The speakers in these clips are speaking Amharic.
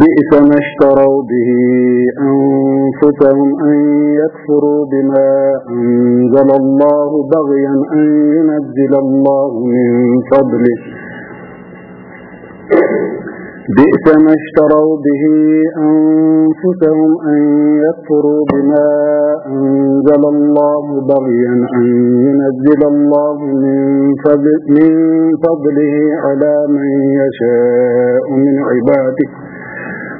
بئس ما اشتروا به أنفسهم أن يكفروا بما أنزل الله بغيا أن ينزل الله من فضله. بئس ما اشتروا به أنفسهم أن يكفروا بما أنزل الله بغيا أن ينزل الله من, فضل من فضله على من يشاء من عباده.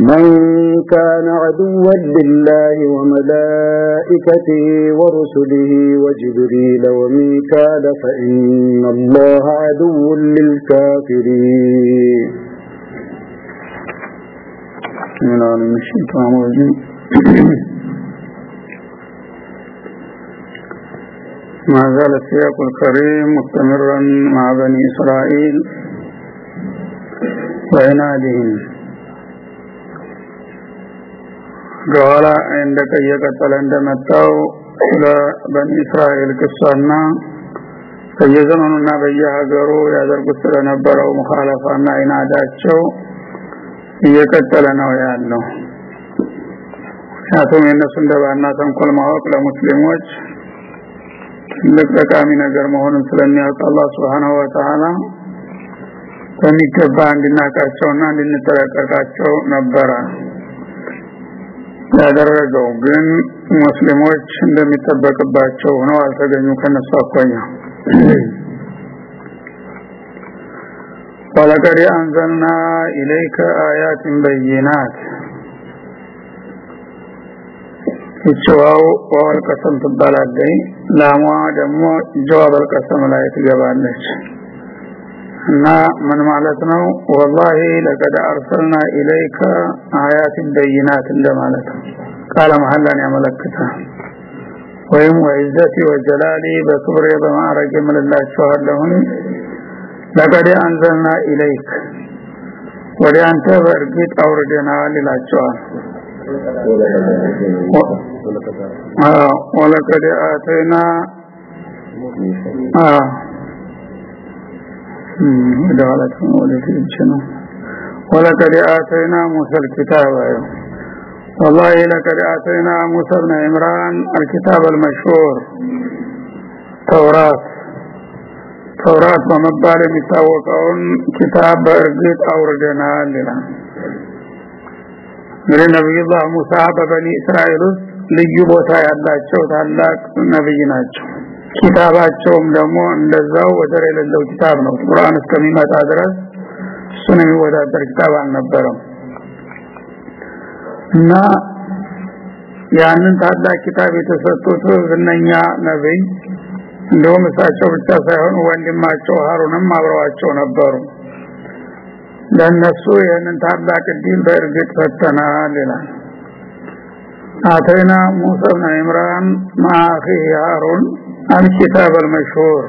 من كان عدوا لله وملائكته ورسله وجبريل وميكال فإن الله عدو للكافرين. من العالم الشيطان الرجيم ما زال السياق الكريم مستمرا مع بني إسرائيل وعنادهم. በኋላ እንደቀየቀጠለ እንደመጣው ስለ እስራኤል ቅሷና በየዘመኑና በየሀገሩ ያደርጉት ስለነበረው ሙኻለፋና አይናዳቸው እየቀጠለ ነው ያለው። ምክንያቱም የእነሱ እንደባና ተንኮል ማወቅ ለሙስሊሞች ትልቅ ጠቃሚ ነገር መሆኑን ስለሚያውቅ አላህ ስብሓንሁ ወተዓላ በሚገባ እንድናቃቸውና እንድንጠረቀቃቸው ነበረ ያደረገው ግን ሙስሊሞች እንደሚጠበቅባቸው ሆነው አልተገኙ ከነሱ አኳያ። ወለቀድ አንዘልና ኢለይከ አያትን በይናት። እችዋው ዋል ቀሰም ትባላለች። ላሟ ደግሞ ጀዋበል ቀሰም ላይ ትገባለች እና ምን ማለት ነው? ወላሂ ለቀድ አርሰልና ኢለይከ አያትን በይናት እንደማለት ቃለ መሐላን ያመለክታል። ወይም ወይዘቲ ወጀላሊ በክብሬ በማዕረግ የምልላችኋለሁን ለቀድ አንዘልና ኢለይክ ወደ አንተ በእርግጥ አውርደናል ይላቸዋል። ወለቀድ አተይና ወደ ኋላት ወደፊት ነው ወለቀድ አተይና ሙሳ الكتاب والله لقد آتينا موسى بن عمران الكتاب المشهور توراة ተውራት በመባል የሚታወቀውን ኪታብ በእርግጥ አውርደናል ይላል እንግዲህ ነቢዩላህ ሙሳ በበኒ እስራኤል ውስጥ ልዩ ቦታ ያላቸው ታላቅ ነብይ ናቸው ኪታባቸውም ደግሞ እንደዛው ወደር የሌለው ኪታብ ነው። ቁርአን እስከሚመጣ ድረስ እሱን የሚወዳደር ኪታብ አልነበረም። እና ያንን ታላቅ ኪታብ የተሰጡት ዝነኛ ነብይ እንደውም እሳቸው ብቻ ሳይሆን ወንድማቸው ሀሩንም አብረዋቸው ነበሩ። ለነሱ ይህንን ታላቅ እድል በእርግጥ ፈተናል ይላል። አተይና ሙሳ ብን ዕምራን ማአኺ ሃሩን አልኪታብ አልመሽሁር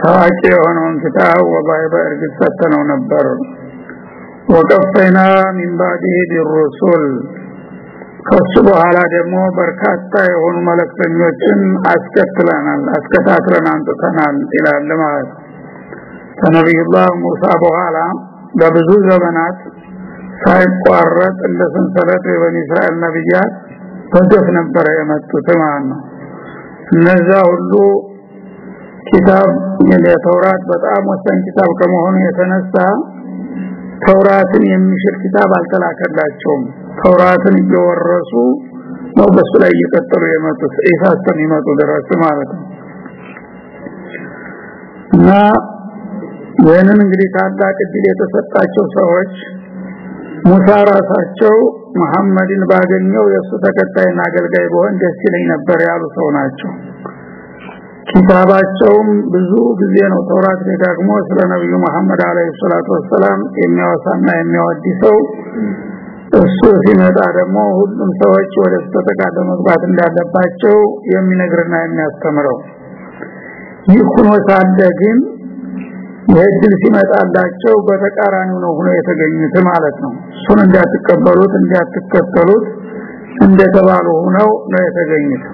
ታዋቂ የሆነውን ኪታብ ወላሂ በእርግጥ ፈተነው ነበር። ወቀፈይና ሚን ባዕዲህ ቢሩሱል ከሱ በኋላ ደግሞ በርካታ የሆኑ መለክተኞችን አስከትለናል አስከታትለን አንጥተናል ይላል ማለት። ከነቢዩላህ ሙሳ በኋላ በብዙ ዘመናት ሳይቋረጥ እንደ ሰንሰለት የበኒ እስራኤል ነብያት በገፍ ነበረ የመጡት ማለት ነው እነዛ ሁሉ ኪታብ የተውራት በጣም ወሳኝ ኪታብ ከመሆኑ የተነሳ ተውራትን የሚሽር ኪታብ አልተላከላቸውም። ተውራትን እየወረሱ ነው በሱ ላይ እየቀጠሉ የመጡት ኢሳ እስከሚመጡ ድረስ ማለት ነው። እና ይህንን እንግዲህ ታላቅ እድል የተሰጣቸው ሰዎች ሙሳ ራሳቸው መሐመድን ባገኘው የእሱ ተከታይና አገልጋይ በሆን ደስ ይለኝ ነበር ያሉ ሰው ናቸው። ኪታባቸውም ብዙ ጊዜ ነው ተውራት ደግሞ ስለ ነብዩ መሐመድ አለይሂ ሰላቱ ወሰላም የሚያወሳና የሚያወድሰው። እሱ ሲመጣ ደግሞ ሁሉም ሰዎች ወደ ተጠቃለ መግባት እንዳለባቸው የሚነግርና የሚያስተምረው። ይህ ሆኖ ሳለ ግን የእድል ሲመጣላቸው በተቃራኒው ነው ሆኖ የተገኙት ማለት ነው። እሱን እንዳትቀበሉት እንዳትከተሉት እንደተባሉ ሆነው ነው የተገኙት።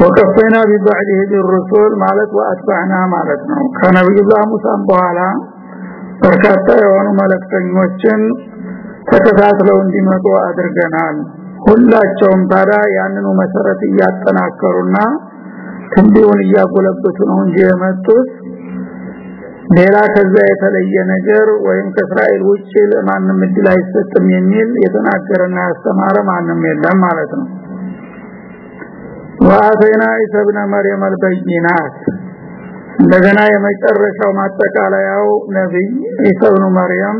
ወቀፈና ቢባዕዲህ ቢሩሱል ማለት ወአትባዕና ማለት ነው። ከነቢዩላህ ሙሳም በኋላ በርካታ የሆኑ መለክተኞችን ተከታትለው እንዲመጡ አድርገናል። ሁላቸውም ታዲያ ያንኑ መሰረት እያጠናከሩና ትንቢውን እያጎለበቱ ነው እንጂ የመጡት ሌላ ከዛ የተለየ ነገር ወይም ከእስራኤል ውጭ ለማንም እድል አይሰጥም የሚል የተናገረና ያስተማረ ማንም የለም ማለት ነው። ወአተይና ኢሳ ኢብነ መርየም አልበይናት። እንደገና የመጨረሻው ማጠቃለያው ነብይ ኢብኑ መርየም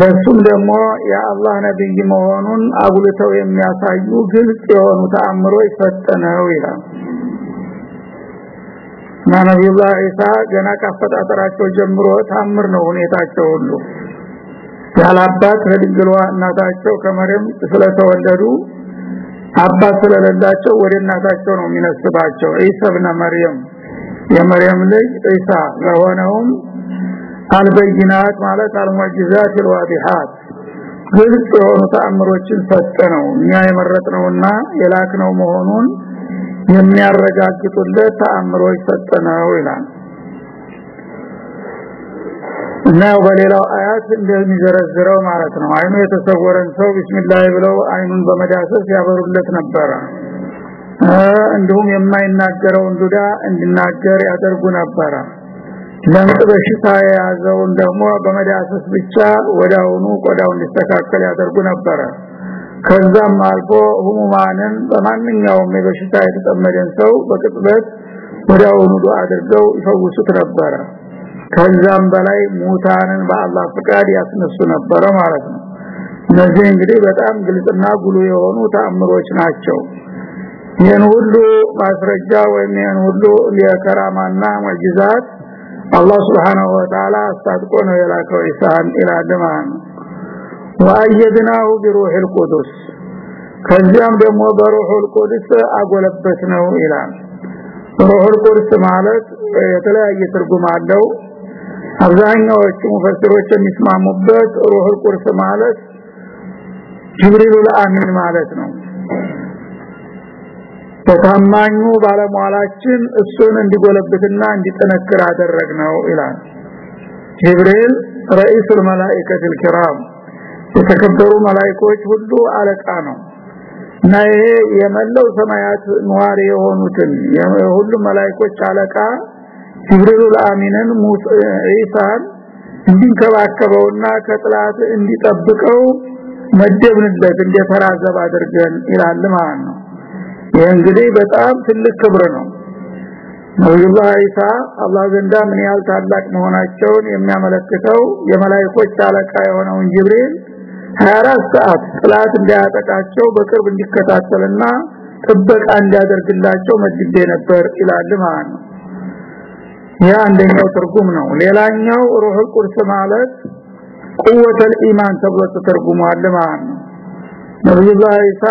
በሱም ደግሞ የአላህ ነብይ መሆኑን አጉልተው የሚያሳዩ ግልጽ የሆኑ ተአምሮች ፈጠነው ይላል እና ነቢዩላህ ዒሳ ገና ካፈጣጠራቸው ጀምሮ ታምር ነው ሁኔታቸው ሁሉ። ያላባት ከድንግሏ እናታቸው ከመሬም ስለተወለዱ አባት ስለሌላቸው ወደ እናታቸው ነው የሚነስባቸው። ዒሳ ብነ መርየም የመርየም ልጅ ዒሳ ለሆነውም አልበይናት ማለት አልሙዕጂዛት ልዋዲሃት ግልጽ የሆኑ ተአምሮችን ሰጠ ነው። እኛ የመረጥነውና የላክነው መሆኑን የሚያረጋግጡለት ተአምሮች ሰጠነው ይላል። እና በሌላው አያት እንደሚዘረዝረው ማለት ነው። አይኑ የተሰወረን ሰው ቢስሚላህ ብለው አይኑን በመዳሰስ ያበሩለት ነበረ። እንዲሁም የማይናገረውን ዱዳ እንዲናገር ያደርጉ ነበረ። ለምጥ በሽታ የያዘውን ደግሞ በመዳሰስ ብቻ ወዳውኑ ቆዳው እንዲስተካከል ያደርጉ ነበረ ከዛም አልፎ ህሙማንን በማንኛውም የበሽታ የተጠመደን ሰው በቅጥበት ወዳውኑ ዱዓ አድርገው ይፈውሱት ነበረ። ከዛም በላይ ሙታንን በአላህ ፍቃድ ያስነሱ ነበረ ማለት ነው። እነዚህ እንግዲህ በጣም ግልጽና ጉሉ የሆኑ ተአምሮች ናቸው። ይህን ሁሉ ማስረጃ ወይም ይህን ሁሉ የከራማና ሙዕጂዛት አላህ Subhanahu Wa አስታጥቆ ነው የላከው ኢሳን ነው ወአየድናሁ ቢሩሂል ቁዱስ ከዚያም ደግሞ በሩሁል ቁዱስ አጎለበት ነው ይላል። ሩሁል ቁዱስ ማለት የተለያየ ትርጉም አለው። አብዛኛዎቹ ሙፈስሮች የሚስማሙበት ሩሁል ቁዱስ ማለት ጅብሪሉል አሚን ማለት ነው። ተታማኙ ባለሟላችን እሱን እንዲጎለብትና እንዲጠነክር አደረግነው ይላል። ጅብሪል رئيس الملائكه ኪራም። የተከበሩ መላእክቶች ሁሉ አለቃ ነው። እና ይሄ የመለው ሰማያት ነዋሪ የሆኑትን የሁሉ መላእክቶች አለቃ ጅብሪል አሚንን ኢሳን እንዲንከባከበውና ከጥላት እንዲጠብቀው መደብንለት እንደተራዘብ አድርገን ይላል ማለት ነው። ይህ እንግዲህ በጣም ትልቅ ክብር ነው። ነብዩላህ ኢሳ አላህ ዘንዳ ምን ያህል ታላቅ መሆናቸውን የሚያመለክተው የመላእክቶች አለቃ የሆነውን ጅብሪል 24 ሰዓት ጥላት እንዲያጠቃቸው በቅርብ እንዲከታተልና ጥበቃ እንዲያደርግላቸው መድቤ ነበር ይላል ማለት ነው። ያ አንደኛው ትርጉም ነው። ሌላኛው ሩህል ቁርስ ማለት ቁወተል ኢማን ተብሎ ተተርጉሟል ማለት ነው። ነብዩላህ ኢሳ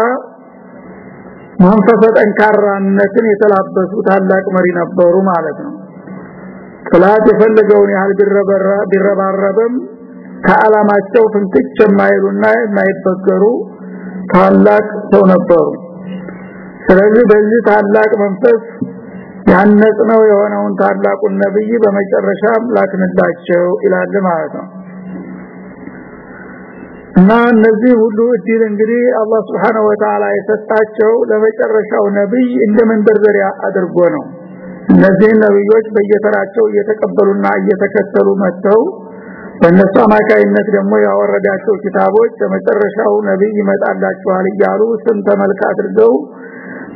መንፈሰ ጠንካራነትን የተላበሱ ታላቅ መሪ ነበሩ ማለት ነው። ጥላት የፈለገውን ያህል ቢረባረብም ከዓላማቸው ፍንክች የማይሉና የማይበገሩ ታላቅ ሰው ነበሩ። ስለዚህ በዚህ ታላቅ መንፈስ ያነጽነው የሆነውን ታላቁን ነብይ በመጨረሻም ላክንላቸው ይላል ማለት ነው። እና እነዚህ ሁሉ እድል እንግዲህ አላህ Subhanahu Wa የሰጣቸው ለመጨረሻው ነብይ እንደ መንደርደሪያ አድርጎ ነው። እነዚህ ነብዮች በየተራቸው እየተቀበሉና እየተከተሉ መጥተው በእነሱ አማካይነት ደግሞ ያወረዳቸው ኪታቦች ለመጨረሻው ነብይ ይመጣላቸዋል እያሉ ስም ተመልካ አድርገው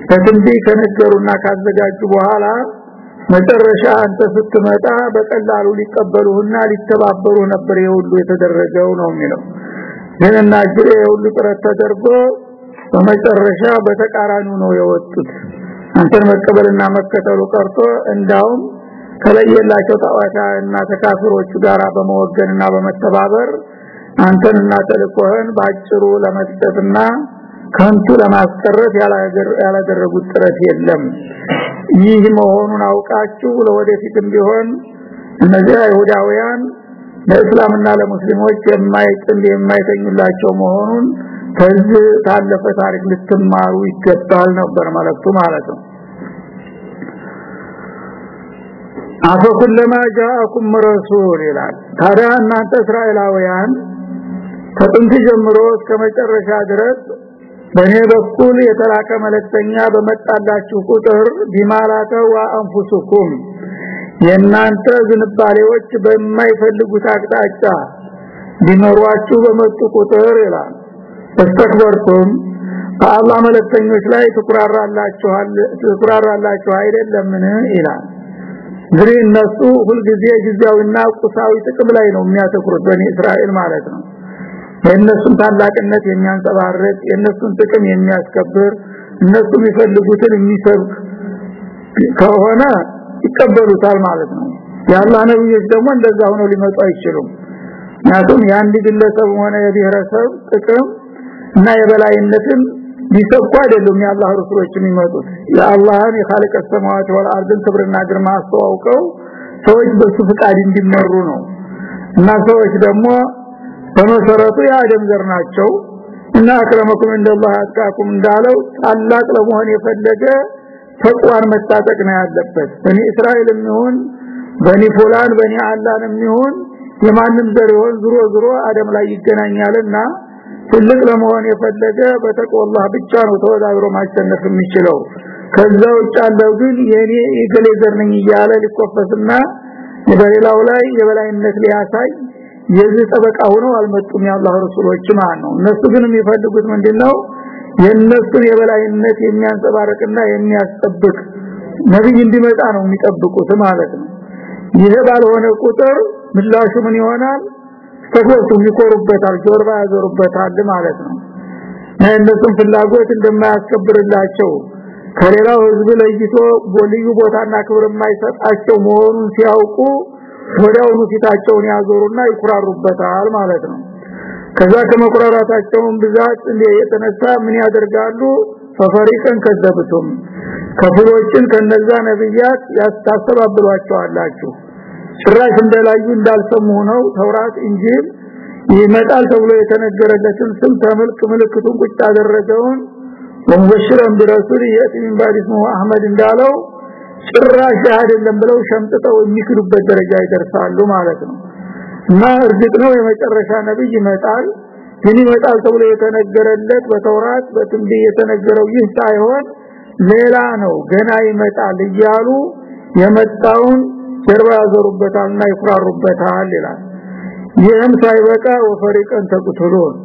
በትንቢ ከነገሩና ካዘጋጁ በኋላ መጨረሻ አንተ ስትመጣ በቀላሉ ሊቀበሉህና ሊተባበሩ ነበር የሁሉ የተደረገው ነው የሚለው። ግንና ጅሬ ሁሉ ጥረት ተደርጎ በመጨረሻ በተቃራኒው ነው የወጡት። አንተን መቀበልና መከተሉ ቀርቶ እንዳውም ከለየላቸው ጣዋታና ተካፍሮቹ ጋር በመወገንና በመተባበር አንተንና ተልቆህን ባጭሩ ለመስጠትና ከንቱ ለማስቀረት ያላደረጉት ጥረት የለም። ይህ መሆኑን አውቃችሁ ለወደፊትም ቢሆን እነዚህ አይሁዳውያን ለእስላምና ለሙስሊሞች የማይጥል የማይተኙላቸው መሆኑን ከዚህ ታለፈ ታሪክ ልትማሩ ይገባል ነበር መልእክቱ ማለት ነው አፈ ኩለማ ጃአኩም ረሱል ይላል። ታዲያ እናንተ እስራኤላውያን ከጥንት ጀምሮ እስከ መጨረሻ ድረስ በእኔ በኩል የተላከ መልእክተኛ በመጣላችሁ ቁጥር ቢማላተ ወአንፉሱኩም የእናንተ ዝንባሌዎች በማይፈልጉት አቅጣጫ ሊመሯችሁ በመጡ ቁጥር ይላል። ተስተክበርቱም በአላህ መልእክተኞች ላይ ትኩራራላችሁ አይደለምን? ይላል እንግዲህ እነሱ ሁልጊዜ ጊዜያዊና ቁሳዊ ጥቅም ላይ ነው የሚያተኩሩት በኒ እስራኤል ማለት ነው። የእነሱን ታላቅነት የሚያንጸባርቅ የእነሱን ጥቅም የሚያስከብር እነሱ የሚፈልጉትን የሚሰብክ ከሆነ ይቀበሉታል ማለት ነው። የአላህ ነብዮች ደግሞ እንደዛ ሆነው ሊመጡ አይችሉም። ምክንያቱም የአንድ ግለሰብ ሆነ የብሔረሰብ ጥቅም እና የበላይነትን ሊሰብኩ አይደሉም የአላህ ረሱሎች የሚመጡት። የአላህን የኻልቀ ሰማዋት ወልአርድን ክብርና ግርማ አስተዋውቀው ሰዎች በሱ ፍቃድ እንዲመሩ ነው። እና ሰዎች ደግሞ በመሰረቱ የአደም ዘር ናቸው። እና አክረመኩም እንደላህ አጥቃኩም እንዳለው ታላቅ ለመሆን የፈለገ ተቋን መታጠቅ ነው ያለበት። በኒ እስራኤልም ይሁን በኒ ፉላን በኒ አላንም ይሁን የማንም ዘር ይሁን ዝሮ ዝሮ አደም ላይ ይገናኛልና ትልቅ ለመሆን የፈለገ በተቆላህ ብቻ ነው ተወዳድሮ ማሸነፍ የሚችለው። ከዛ ውጭ ያለው ግን የኔ የገሌ ዘር ነኝ እያለ ሊቆፈስና በሌላው ላይ የበላይነት ሊያሳይ የዚህ ጠበቃ ሆነው አልመጡም የአላህ ረሱሎች ማለት ነው። እነሱ ግን የሚፈልጉት ምንድነው? የነሱን የበላይነት የሚያንጸባርቅና የሚያስጠብቅ ነብይ እንዲመጣ ነው የሚጠብቁት ማለት ነው። ይሄ ባልሆነ ቁጥር ምላሹ ምን ይሆናል ተጎቱ ይቆሩበታል ጆርባ ያዞሩበታል ማለት ነው። እነሱን ፍላጎት እንደማያስከብርላቸው ከሌላው ህዝብ ለይቶ ልዩ ቦታና ክብር የማይሰጣቸው መሆኑን ሲያውቁ ወዲያውኑ ፊታቸውን ያዞሩና ይኩራሩበታል ማለት ነው። ከዛ ከመኩራራታቸውን ብዛት የተነሳ ምን ያደርጋሉ? ፈፈሪቀን ከዘብቱም ከፍሎችን ከነዛ ነብያት ያስተባብሏቸዋላችሁ ጭራሽ እንደላዩ እንዳልሰሙ ነው ተውራት እንጂል ይመጣል ተብሎ የተነገረለትን ስም ተመልክ ምልክቱን ቁጭ ያደረገውን ወንበሽረን ቢረሱል የቲ ምን አህመድ እንዳለው ጭራሽ አይደለም ብለው ሸምጥተው የሚክዱበት ደረጃ ይደርሳሉ ማለት ነው። እና እርግጥ ነው የመጨረሻ ነብይ ይመጣል። ግን ይመጣል ተብሎ የተነገረለት በተውራት በትንቢት የተነገረው ይህ ሳይሆን ሌላ ነው ገና ይመጣል እያሉ የመጣውን ጀርባ ያዞሩበታልና ይኩራሩበታል ይላል። ይህም ሳይበቃ ወፈሪቀን ተቁትሉን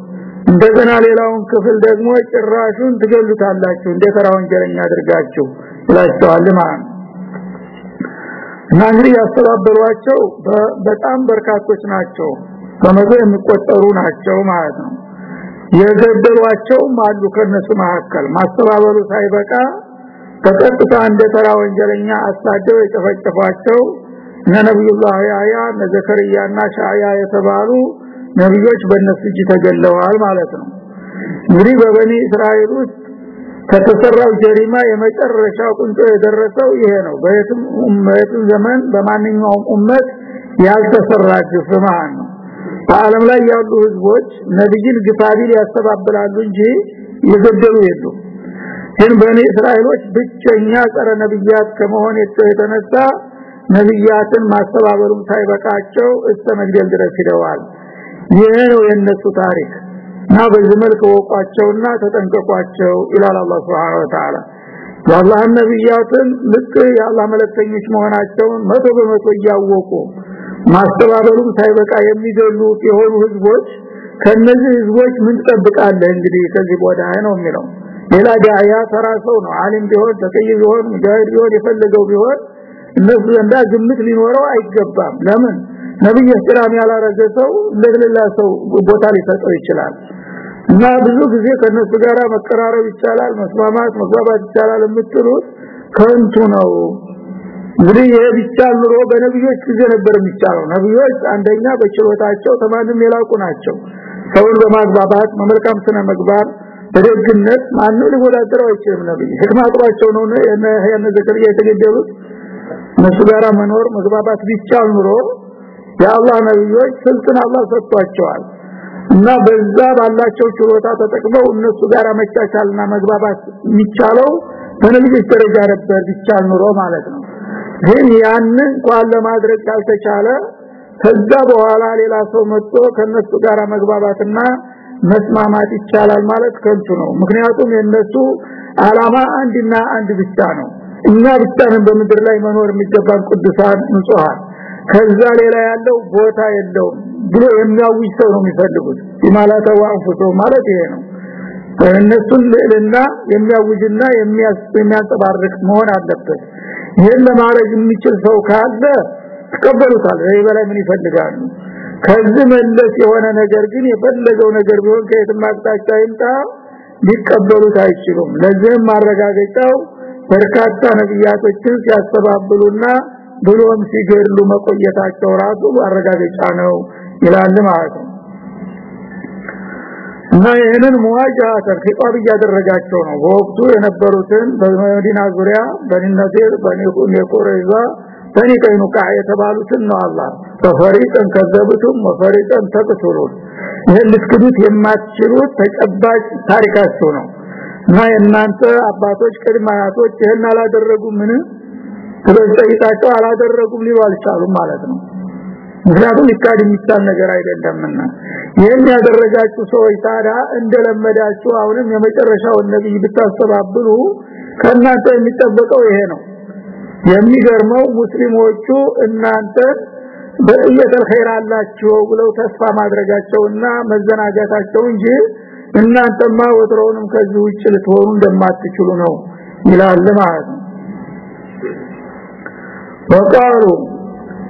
እንደገና ሌላውን ክፍል ደግሞ ጭራሹን ትገሉታላችሁ እንደ ተራ ወንጀለኛ አድርጋችሁ ይላቸዋል ማለት ነው። እና እንግዲህ ያስተባበሯቸው በጣም በርካቶች ናቸው በመቶ የሚቆጠሩ ናቸው ማለት ነው። የገደሏቸውም አሉ ከነሱ መካከል። ማስተባበሉ ሳይበቃ በቀጥታ እንደ ተራ ወንጀለኛ አሳደው የጨፈጨፏቸው ነብዩላህ ያያ እነ ዘከርያና ሻያ የተባሉ ነብዮች በእነሱ እጅ ተገለዋል ማለት ነው። እንግዲህ በበኒ እስራኤል ውስጥ ከተሰራው ጀሪማ የመጨረሻው ቁንጮ የደረሰው ይሄ ነው። በየትም ኡመትም ዘመን በማንኛውም ኡመት ያልተሰራ ግፍ ማለት ነው። በአለም ላይ ያሉ ህዝቦች ነብይን ግፋቢል ያስተባብላሉ እንጂ የገደሉ የሉም። ግን በኒ እስራኤሎች ብቸኛ ጸረ ነብያት ከመሆን የተነሳ ነብያትን ማስተባበሉም ሳይበቃቸው እስከ መግደል ድረስ ሄደዋል። ይሄ ነው የነሱ ታሪክ። እና በዚህ መልክ ወቋቸውና ተጠንቀቋቸው ይላል አላህ Subhanahu Wa Ta'ala የአላህ ነብያትን ልክ የአላህ መለክተኞች መሆናቸውን መቶ በመቶ እያወቁ ማስተባበሉም ሳይበቃ የሚገሉ የሆኑ ህዝቦች ከነዚህ ህዝቦች ምን ትጠብቃለህ እንግዲህ ከዚህ ቦዳ ነው የሚለው? ሌላ ዳያ ተራ ሰው ነው። አሊም ቢሆን ተቀይ ቢሆን ሙጃሂድ ቢሆን የፈለገው ቢሆን እነሱ ዘንዳ ግምት ሊኖረው አይገባም። ለምን? ነብይ እህትራም ያላረገ ሰው ለሌላ ሰው ቦታ ሊሰጠው ይችላል። እና ብዙ ጊዜ ከነሱ ጋር መቀራረብ ይቻላል መስማማት መግባባት ይቻላል የምትሉት ከንቱ ነው። እንግዲህ ይሄ ብቻ ኑሮ በነብዮች ጊዜ ነበር የሚቻለው። ነብዮች አንደኛ በችሎታቸው ተማንም የላቁ ናቸው። ሰውን በማግባባት በመልካም ስነ ምግባር በደግነት ማንም ሊወዳደረው አይችልም ነብይ። ህክማ ነው የነ ዘከርያ የተገደሉት እነሱ ጋራ መኖር መግባባት ቢቻል ኑሮ የአላህ ነብዮች ስልጣን አላህ ሰጥቷቸዋል። እና በዛ ባላቸው ችሎታ ተጠቅመው እነሱ ጋር መቻቻልና መግባባት የሚቻለው በነብዮች ደረጃ ነበር ቢቻል ኑሮ ማለት ነው። ግን ያንን እንኳን ለማድረግ ካልተቻለ ከዛ በኋላ ሌላ ሰው መጥቶ ከነሱ ጋር መግባባትና መስማማት ይቻላል ማለት ከንቱ ነው። ምክንያቱም የነሱ አላማ አንድና አንድ ብቻ ነው እኛ ብቻ ነን በምድር ላይ መኖር የሚገባን ቅዱሳን ንጹሃን። ከዛ ሌላ ያለው ቦታ የለውም ብሎ የሚያውጅ ሰው ነው የሚፈልጉት። ይማላተ ዋንፉቶ ማለት ይሄ ነው። እነሱን ልዕልና የሚያውጅና የሚያንጸባርቅ መሆን አለበት። ይህን ለማድረግ የሚችል ሰው ካለ ተቀበሉታል። ይሄ በላይ ምን ይፈልጋሉ? ከዚህ መለስ የሆነ ነገር ግን የፈለገው ነገር ቢሆን ከየትም አቅጣጫ ይምጣ ሊቀበሉት አይችሉም። ለዚህም ማረጋገጫው በርካታ ነብያቶችን ሲያስተባብሉና ብሎም ሲገድሉ መቆየታቸው ራሱ ማረጋገጫ ነው ይላል ማለት ነው። እና ይህንን ሙዋጃተን ኺጣብ እያደረጋቸው ነው። በወቅቱ የነበሩትን በመዲና ዙሪያ በኒ ነዚር በኒ ቀይኑቃ የተባሉትን ነው አላህ ፈሪቀን ከዘብቱም ወፈሪቀን ተቅቱሉን ይህን ልትክዱት የማትችሉት ተጨባጭ ታሪካቸው ነው እና የእናንተ አባቶች ቅድመ አያቶች ይህን አላደረጉ ምን ስለጠይቃቸው አላደረጉም ሊሉ አልቻሉም ማለት ነው። ምክንያቱም ይካድ የሚቻል ነገር አይደለምና። ይህን ያደረጋችሁ ሰዎች ታዲያ እንደለመዳችሁ አሁንም የመጨረሻውን ነብይ ብታስተባብሉ ከእናንተ የሚጠበቀው ይሄ ነው። የሚገርመው ሙስሊሞቹ እናንተ በእየተል ኸይር አላችሁ ብለው ተስፋ ማድረጋቸውና መዘናጋታቸው እንጂ እናንተማ ወትሮውንም ከዚህ ውጭ ልትሆኑ እንደማትችሉ ነው ይላል ማለት ነው። ወቃሉ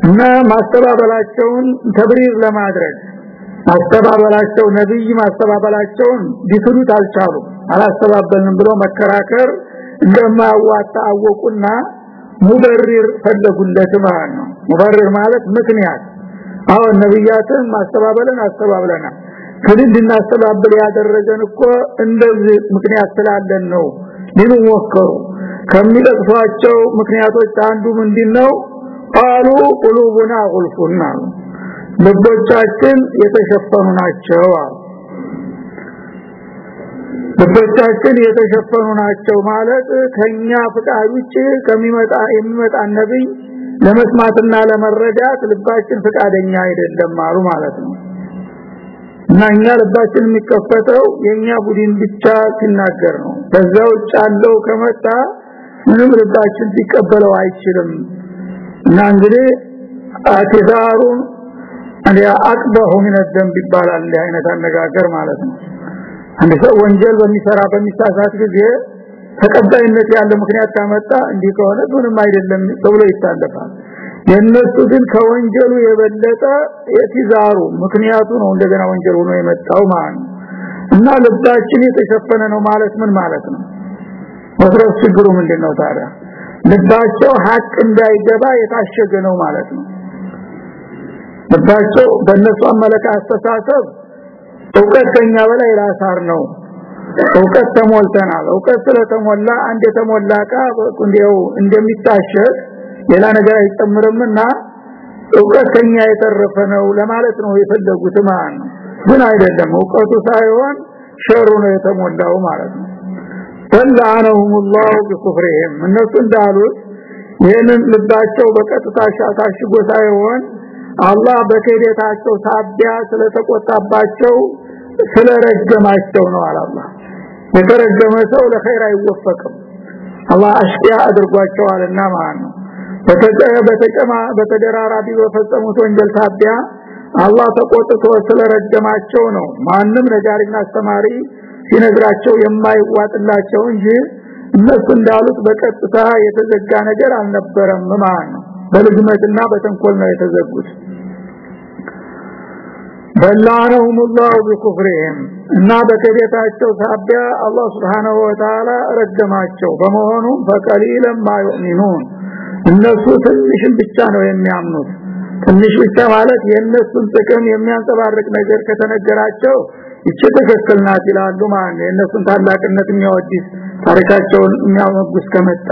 እና ማስተባበላቸውን ተብሪር ለማድረግ ማስተባበላቸው ነብይ ማስተባበላቸውን ሊክዱት አልቻሉ አላስተባበልንም ብሎ መከራከር እንደማያዋጣ አወቁና ሙበሪር ፈለጉለት ማለት ነው። ሙበሪር ማለት ምክንያት። አሁን ነብያትን ማስተባበልን አስተባብለናል ግን እንድናስተባብል ያደረገን እኮ እንደዚህ ምክንያት ስላለን ነው። ሊሉ ከሚጠቅሷቸው ምክንያቶች አንዱ ምንድነው? ቃሉ ቁሉቡና ጉልፉና ልቦቻችን የተሸፈኑ ናቸው ልቦቻችን የተሸፈኑ ናቸው ማለት ከኛ ፍቃድ ውጭ ከሚመጣ የሚመጣ ነብይ ለመስማትና ለመረዳት ልባችን ፍቃደኛ አይደለም አሉ ማለት ነው እና እኛ ልባችን የሚከፈተው የኛ ቡድን ብቻ ሲናገር ነው። በዛ ውጭ ከመጣ ምንም ልባችን ሊቀበለው አይችልም። እና እንግዲህ አትዛሩን አንዴ አቅበሁ ምን ይባላል አይነት አነጋገር ማለት ነው። አንድ ሰው ወንጀል በሚሰራ በሚሳሳት ጊዜ ተቀባይነት ያለው ምክንያት ካመጣ እንዲህ ከሆነ ምንም አይደለም ተብሎ ይታለፋል። የነሱ ግን ከወንጀሉ የበለጠ የትዛሩ ምክንያቱ ነው እንደገና ወንጀል ሆኖ የመጣው ማለት እና ልባችን የተሸፈነ ነው ማለት ምን ማለት ነው? ወትሮስ ችግሩ ምንድነው ታዲያ? ልባቸው ሀቅ እንዳይገባ የታሸገ ነው ማለት ነው። ልባቸው በእነሱ አመለካ አስተሳሰብ እውቀት ከኛ በላይ ራሳር ነው። እውቀት ተሞልተናል። እውቀት ስለተሞላ አንድ የተሞላ ቃ እንደሚታሸግ ሌላ ነገር አይጨምርምና እውቀት ከኛ የተረፈ ነው ለማለት ነው የፈለጉት ማለት ነው ግን አይደለም እውቀቱ ሳይሆን ሸሩ ነው የተሞላው ማለት ነው ተላአነሁም الله بكفرهم እነሱ እንዳሉት ይህንን ልባቸው በቀጥታ ታሽጎ ሳይሆን አላህ በከዴታቸው ሳቢያ ስለተቆጣባቸው ስለረገማቸው ነው አላህ የተረገመ ሰው ለኸይር አይወፈቅም አላህ አሽቂያ አድርጓቸዋልና ማለት ነው በተጨማ በተደራራቢ በፈጸሙት ወንጀል ሳቢያ አላህ ተቆጥቶ ስለረገማቸው ነው ማንም ነጋሪና አስተማሪ ሲነግራቸው የማይዋጥላቸው እንጂ እነሱ እንዳሉት በቀጥታ የተዘጋ ነገር አልነበረም ማለት ነው በልግመትና በተንኮል ነው የተዘጉት በላነሁም الله بكفرهم እና በከቤታቸው ሳቢያ አላህ Subhanahu Wa Ta'ala ረገማቸው በመሆኑ ፈቀሊለም ማዩሚኑን እነሱ ትንሽን ብቻ ነው የሚያምኑት። ትንሽ ብቻ ማለት የነሱን ጥቅም የሚያንጸባርቅ ነገር ከተነገራቸው እቺ ትክክል ይላሉ ማለት ነው። ታላቅነት የሚያወድስ ታሪካቸውን የሚያወግስ ከመጣ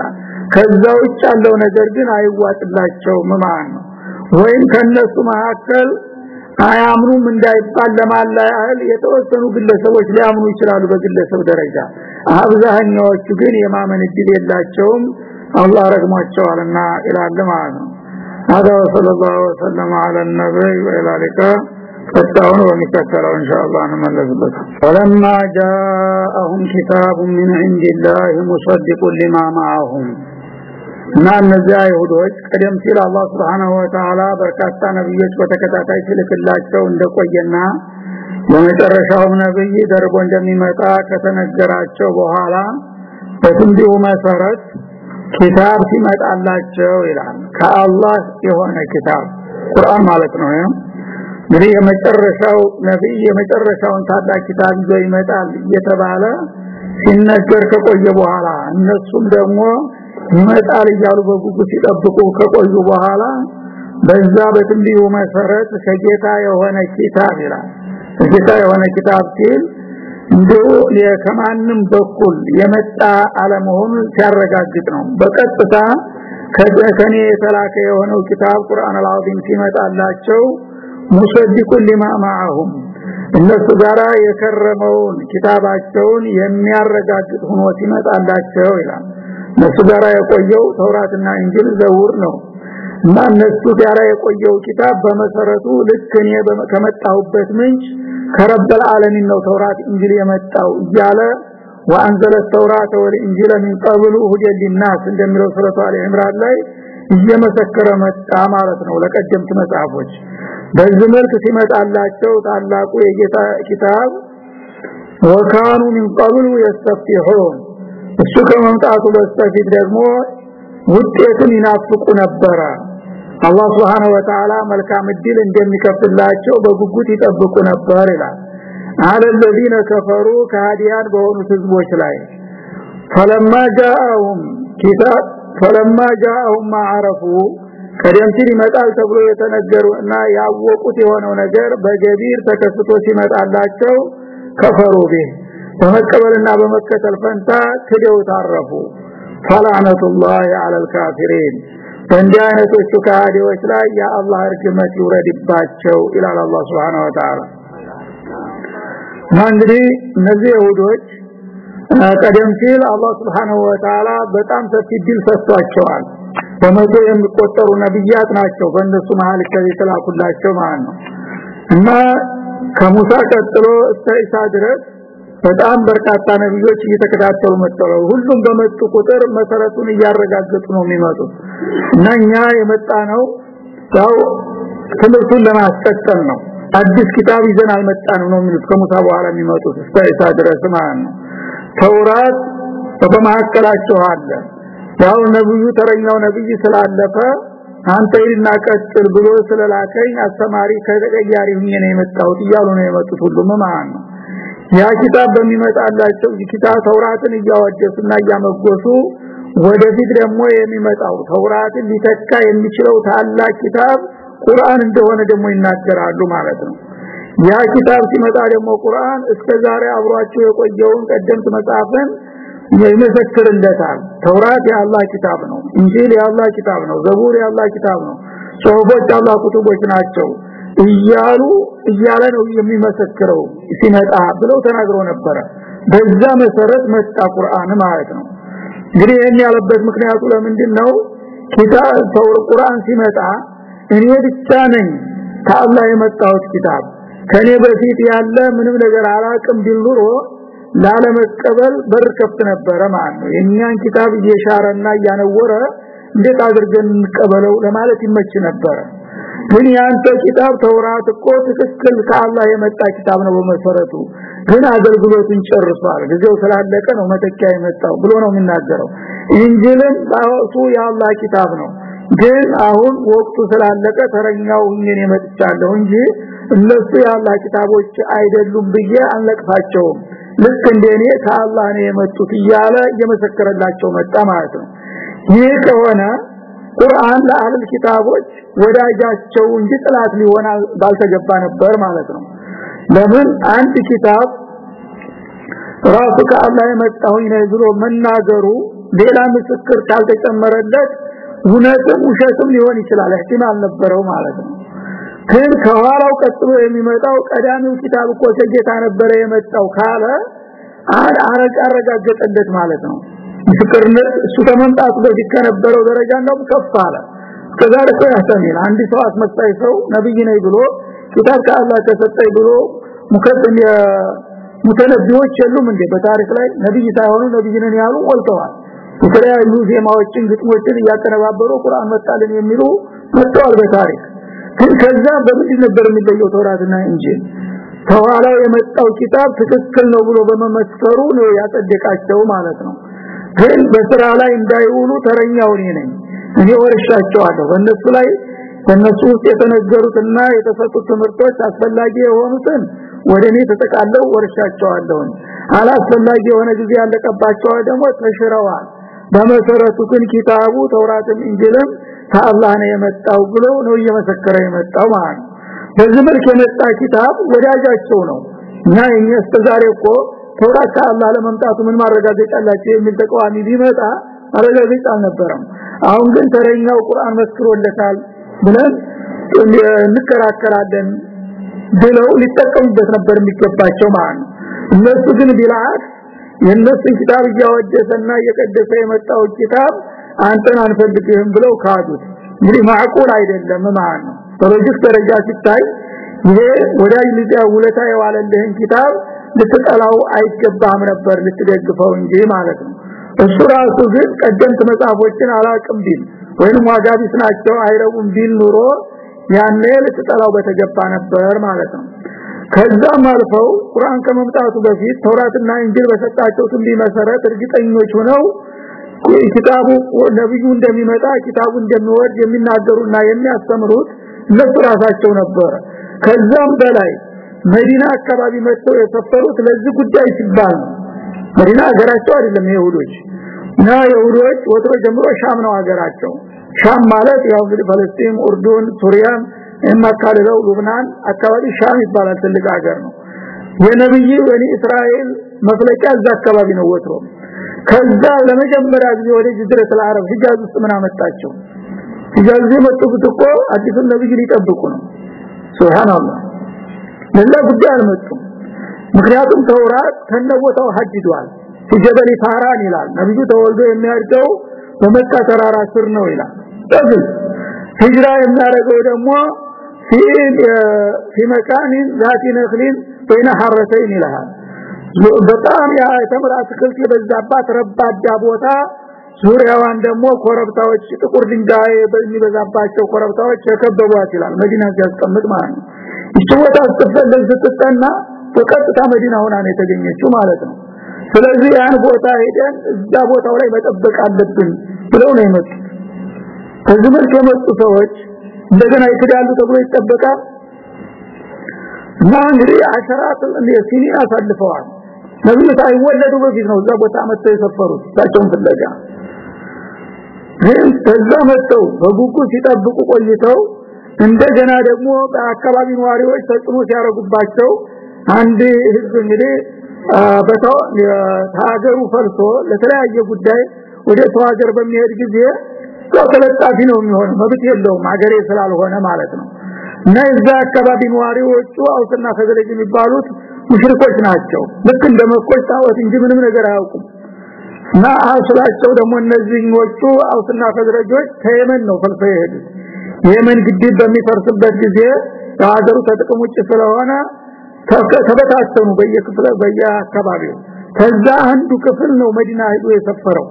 ከዛ ውጭ ያለው ነገር ግን አይዋጥላቸውም ማለት ነው። ወይም ከነሱ መካከል አያምኑም እንዳይባል ለማላ ያህል የተወሰኑ ግለሰቦች ሊያምኑ ይችላሉ በግለሰብ ደረጃ። አብዛኛዎቹ ግን የማመን እድል የላቸውም አላህ ረግሟቸዋልና ይላል ማለት ነው هذا وصلى الله وسلم على النبي وعلى اله ፈታውን በሚከተለው ኢንሻአላህ እንመለስበት فلما جاءهم كتاب من عند الله مصدق لما معهم እና እነዚያ አይሁዶች ቀደም ሲል አላህ Subhanahu Wa Ta'ala በርካታ ነብዮች በተከታታይ ሲልክላቸው እንደቆየና የመጨረሻው ነብይ ደርቦ እንደሚመጣ ከተነገራቸው በኋላ በትንቢው መሰረት ኪታብ ሲመጣላቸው ይላል። ከአላህ የሆነ ኪታብ ቁርአን ማለት ነው። እንግዲህ የመጨረሻው ነብይ የመጨረሻውን ታላቅ ኪታብ ይዞ ይመጣል እየተባለ ሲነገር ከቆየ በኋላ እነሱም ደግሞ ይመጣል እያሉ በጉጉት ሲጠብቁ ከቆዩ በኋላ በዛ በትንቢዩ መሰረት ከጌታ የሆነ ኪታብ ይላል። ከጌታ የሆነ ኪታብ ሲል እንደው ከማንም በኩል የመጣ አለመሆኑን ሲያረጋግጥ ነው። በቀጥታ ከኔ የተላከ የሆነው ኪታብ ቁርአን አልዓዚም ሲመጣላቸው ሙሰዲቁ ሊማ ማአሁም እነሱ ጋራ የከረመውን ኪታባቸውን የሚያረጋግጥ ሆኖ ሲመጣላቸው ይላል። እነሱ ጋራ የቆየው ተውራትና እንጅል ዘውር ነው እና እነሱ ጋራ የቆየው ኪታብ በመሰረቱ ልክ እኔ ከመጣሁበት ምንጭ ከረበል ዓለሚን ነው ተውራት እንጅል የመጣው እያለ ወአንዘለ ተውራተ ወልኢንጂለ ሚን ቀብሉ ሁደን ሊናስ እንደሚለው ሱረቱ አሊ ኢምራን ላይ እየመሰከረ መጣ ማለት ነው። ለቀደምት መጽሐፎች በዚህ መልክ ሲመጣላቸው ታላቁ የጌታ ኪታብ ወካኑ ሚን ቀብሉ የስተፍቲሁን እሱ ከመምጣቱ በስተፊት ደግሞ ውጤትን ይናፍቁ ነበረ አላህ Subhanahu Wa Ta'ala መልካም እድል እንደሚከፍላቸው በጉጉት ይጠብቁ ነበር ይላል على الذين كفروا كهاديان በሆኑት ህዝቦች ላይ فلما جاءهم كتاب فلما جاءهم ما عرفوا ቀደም ሲል ይመጣል ተብሎ የተነገሩ እና ያወቁት የሆነው ነገር በገቢር ተከስቶ ሲመጣላቸው ከፈሩ ቢህ በመቀበልና በመከተል ፈንታ ክደው ታረፉ ፈላነቱላህ على الكافرين በእንዲህ አይነቶቹ ከሃዲዎች ላይ የአላህ እርግመት ይውረድባቸው ይላል አላህ Subhanahu Wa Ta'ala እንግዲህ እነዚህ ይሁዶች ቀደም ሲል አላህ Subhanahu Wa Ta'ala በጣም ሰፊ ድል ሰጥቷቸዋል። በመቶ የሚቆጠሩ ነብያት ናቸው በእነሱ መሃል ከተላኩላቸው ማለት ነው። እና ከሙሳ ቀጥሎ እስከ ኢሳ ድረስ በጣም በርካታ ነብዮች እየተከታተሉ መጥተው ሁሉም በመጡ ቁጥር መሰረቱን እያረጋገጡ ነው የሚመጡት። እና እኛ የመጣ ነው ያው ትምህርቱን ለማስቀጠል ነው። አዲስ ኪታብ ይዘን አልመጣንም ነው የሚሉት ከሙሳ በኋላ የሚመጡት እስከ ኢሳ ድረስ ማለት ነው። ተውራት በመሐከላቸው አለ። ያው ነብዩ ተረኛው ነብይ ስላለፈ አንተ ይልና ቀጥል ብሎ ስለላከኝ አስተማሪ ከተቀያሪ ሆኜ ነው የመጣሁት እያሉ ነው የመጡት ሁሉም ማለት ነው ያ ኪታብ በሚመጣላቸው ኪታብ ተውራትን እያወደሱና እያመጎሱ ወደፊት ደግሞ የሚመጣው ተውራትን ሊተካ የሚችለው ታላቅ ኪታብ ቁርአን እንደሆነ ደግሞ ይናገራሉ ማለት ነው። ያ ኪታብ ሲመጣ ደግሞ ቁርአን እስከዛሬ አብሯቸው የቆየውን ቀደምት መጽሐፍን ይመሰክርለታል። ተውራት የአላህ ኪታብ ነው። እንጂል የአላህ ኪታብ ነው። ዘቡር የአላህ ኪታብ ነው። ሶፎች አላህ ኩቱቦች ናቸው እያሉ እያለ ነው የሚመሰክረው ሲመጣ ብለው ተናግሮ ነበረ። በዛ መሰረት መጣ ቁርአን ማለት ነው። እንግዲህ ይሄን ያለበት ምክንያቱ ለምንድን ነው ኪታብ ቁርአን ሲመጣ እኔ ብቻ ነኝ ከአላህ የመጣሁት ኪታብ። ከኔ በፊት ያለ ምንም ነገር አላቅም ቢልኑሮ ላለመቀበል በር ከፍት ነበረ ማለት ነው። የኛን ኪታብ እየሻረና እያነወረ እንዴት አድርገን እንቀበለው ለማለት ይመች ነበረ ግን ያንተ ኪታብ ተውራት እኮ ትክክል ከአላህ የመጣ ኪታብ ነው በመሰረቱ። ግን አገልግሎቱን ጨርሷል። ጊዜው ስላለቀ ነው መተኪያ የመጣው ብሎ ነው የሚናገረው። እንጂልም ባወቱ የአላህ ኪታብ ነው። ግን አሁን ወቅቱ ስላለቀ ተረኛው እኔን የመጥቻለሁ እንጂ እነሱ የአላህ ኪታቦች አይደሉም ብዬ አልነቅፋቸውም። ልክ እንደኔ ከአላህ ነው የመጡት እያለ እየመሰከረላቸው መጣ ማለት ነው። ይህ ከሆነ ቁርአን ለአህል ኪታቦች ወዳጃቸው እንጂ ጥላት ሊሆን ባልተገባ ነበር ማለት ነው። ለምን? አንድ ኪታብ ራሱ ከአላህ የመጣሁኝ ነው ብሎ መናገሩ ሌላ ምስክር ካልተጨመረለት እውነትም ውሸትም ሊሆን ይችላል። እህቲማል ነበረው ማለት ነው። ግን ከኋላው ቀጥሎ የሚመጣው ቀዳሚው ኪታብ እኮ ከጌታ ነበረ የመጣው ካለ አረጋ አረጋገጠለት ማለት ነው ምስክርነት እሱ ከመምጣቱ በፊት ከነበረው ደረጃ እንደውም ከፍ አለ። ከዛሬ እኮ ያስተምራል አንድ ሰው አስመሳይ ሰው ነብይ ነኝ ብሎ ኪታብ ከአላህ ተሰጠኝ ብሎ ሙከደም ሙተነቢዎች የሉም እንዴ? በታሪክ ላይ ነብይ ሳይሆኑ ነብይ ነን ያሉ ወልተዋል የተለያዩ ዜማዎችን ግጥሞችን እያቀነባበሩ ቁርአን መጣልን የሚሉ መጥተዋል በታሪክ። ግን ከዛ በምንድን ነበር የሚለየው ተውራትና እንጂል ተዋላው የመጣው ኪታብ ትክክል ነው ብሎ በመመስከሩ ነው ያጸደቃቸው ማለት ነው ግን በስራ ላይ እንዳይውሉ ተረኛው እኔ ነኝ። እኔ ወርሻቸዋለሁ። በእነሱ ላይ በእነሱ ውስጥ የተነገሩትና የተሰጡት ትምህርቶች አስፈላጊ የሆኑትን ወደ እኔ ተጠቃለው ወርሻቸዋለሁ አላስፈላጊ የሆነ ጊዜ ያለቀባቸው ደግሞ ተሽረዋል። በመሰረቱ ግን ኪታቡ ተውራትም እንጅልም ከአላህ ነው የመጣው ብሎ ነው እየመሰከረ የመጣው ማለት ነው። በዚህ መልክ የመጣ ኪታብ ወዳጃቸው ነው። እና እኛ እስከዛሬ እኮ ተውራት ከአላህ ለመምጣቱ ምን ማረጋገጫ አላቸው የሚል ተቃዋሚ ቢመጣ ማረጋገጫ አልነበረም። አሁን ግን ተረኛው ቁርአን መስክሮለታል ብለን እንከራከራለን ብለው ሊጠቀሙበት ነበር የሚገባቸው ማለት ነው። እነሱ ግን ቢላአት የነሱ ኪታብ እያወደሰና እየቀደሰ የመጣው ኪታብ አንተን አንፈልግህም ብለው ካዱት። እንግዲህ ማዕቁል አይደለም ማለት ነው። በሎጂክ ደረጃ ሲታይ ይሄ ወዳጅ ልጅ ውለታ የዋለልህን ኪታብ ልትጠላው አይገባም ነበር ልትደግፈው እንጂ ማለት ነው። እሱ ራሱ ግን ቀደምት መጽሐፎችን አላቅም ቢል ወይንም ዋጋቢስ ናቸው አይረቡም ቢል ኑሮ ያኔ ልትጠላው በተገባ ነበር ማለት ነው። ከዛም አልፈው ቁርአን ከመምጣቱ በፊት ተውራትና እንጅል በሰጣቸው ትንቢት መሰረት እርግጠኞች ሆነው ኪታቡ ነብዩ እንደሚመጣ ኪታቡ እንደሚወርድ የሚናገሩና የሚያስተምሩት እነሱ ራሳቸው ነበር። ከዛም በላይ መዲና አካባቢ መጥተው የሰፈሩት ለዚህ ጉዳይ ሲባል መዲና ሀገራቸው አይደለም ይሁዶች እና ይሁዶች ወትሮ ጀምሮ ሻም ነው ሀገራቸው። ሻም ማለት ያው እንግዲህ ፍልስጤም ኡርዱን ሱሪያን የማካለለው ሉብናን አካባቢ ሻም ይባላል። ትልቅ ሀገር ነው። የነብይ ወኒ እስራኤል መፍለቂያ እዛ አካባቢ ነው ወትሮ። ከዛ ለመጀመሪያ ጊዜ ወደ ጅዝረት አልዓረብ ሂጃዝ ውስጥ ምን አመጣቸው? ሂጃዝ የመጡት እኮ አዲሱን ነብይ ሊጠብቁ ነው። ሱብሃንአላህ ለላ ጉዳይ አልመጡም ምክንያቱም ተውራት ከነቦታው ሐጅዷል ጀበል ፋራን ይላል ነብዩ ተወልዶ የሚያድገው በመካ ተራራ ስር ነው ይላል ጠብል ሂጅራ የሚያደርገው ደግሞ في في مكان ذات نخل بين حرتين ይላል በጣም ያ ተምራ አትክልት የበዛባት ረባዳ ቦታ ዙሪያዋን ደግሞ ኮረብታዎች ጥቁር ድንጋይ በሚበዛባቸው ኮረብታዎች የከበቧት ይላል መዲና ሲያስቀምጥ ማለት ነው ቦታ ስትፈልግ ስትጠና በቀጥታ መዲና ሆና ነው የተገኘችው ማለት ነው። ስለዚህ ያን ቦታ ሄደን እዛ ቦታው ላይ መጠበቅ አለብን ብለው ነው የመጡት። ከዚህ መልክ የመጡ ሰዎች እንደገና ይክዳሉ ተብሎ ይጠበቃል። እና እንግዲህ አሸራት የሲኒን አሳልፈዋል። ነብዩ ሳይወለዱ በፊት ነው እዛ ቦታ መጥተው የሰፈሩት እሳቸውን ፍለጋ። ግን ከዛ መጥተው በጉጉ ሲጠብቁ ቆይተው እንደገና ደግሞ በአካባቢ ነዋሪዎች ተጽዕኖ ሲያረጉባቸው አንድ ህዝብ እንግዲህ በታው ታገሩ ፈልሶ ለተለያየ ጉዳይ ወደ ተዋገር በሚሄድ ጊዜ ተለጣፊ ነው የሚሆነው መብት የለውም ሀገሬ ስላልሆነ ማለት ነው። እና እዛ አካባቢ ነዋሪዎቹ አውስና ከዘለጅ የሚባሉት ሙሽሪኮች ናቸው። ልክ እንደ መኮች ታወት እንጂ ምንም ነገር አያውቁም። እና አስላቸው ደግሞ እነዚህኞቹ አውስና ከዘለጆች ከየመን ነው ፈልሰው የሄዱት የመን ግድብ በሚፈርስበት ጊዜ ሀገሩ ከጥቅም ውጭ ስለሆነ ተበታተኑ በየክፍለ በየአካባቢው። ከዛ አንዱ ክፍል ነው መዲና ሄዶ የሰፈረው።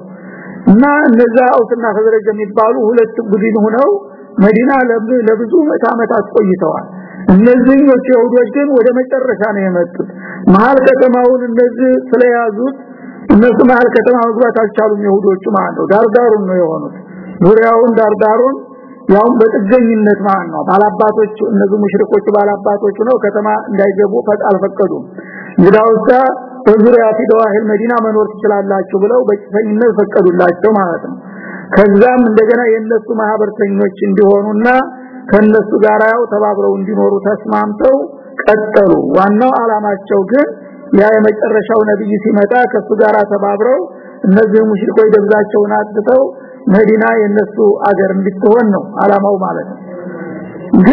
እና እነዛ አውስና ከዘረጀ የሚባሉ ሁለት ቡድን ሆነው መዲና ለብዙ ዓመታት ቆይተዋል። እነዚህኞቹ ይሁዶች ግን ወደ መጨረሻ ነው የመጡት። መሀል ከተማውን እነዚህ ስለያዙት እነሱ መሀል ከተማ መግባት አልቻሉም። ይሁዶቹ ማለት ነው። ዳርዳሩን ነው የሆኑት። ዙሪያውን ዳርዳሩን ያውም በጥገኝነት ማለት ነው። ባላባቶች እነዚህ ሙሽሪኮች ባላባቶች ነው ከተማ እንዳይገቡ ፈቃድ አልፈቀዱም። እንግዳውሳ በዙሪያ ፊደዋሂል መዲና መኖር ትችላላችሁ ብለው በጭፈኝነት ፈቀዱላቸው ማለት ነው። ከዛም እንደገና የነሱ ማህበርተኞች እንዲሆኑና ከነሱ ጋር ያው ተባብረው እንዲኖሩ ተስማምተው ቀጠሉ። ዋናው አላማቸው ግን ያ የመጨረሻው ነብይ ሲመጣ ከሱ ጋር ተባብረው እነዚህ ሙሽሪኮች ደብዛቸውን አጥተው መዲና የነሱ አገር እንድትሆን ነው አላማው ማለት ነው።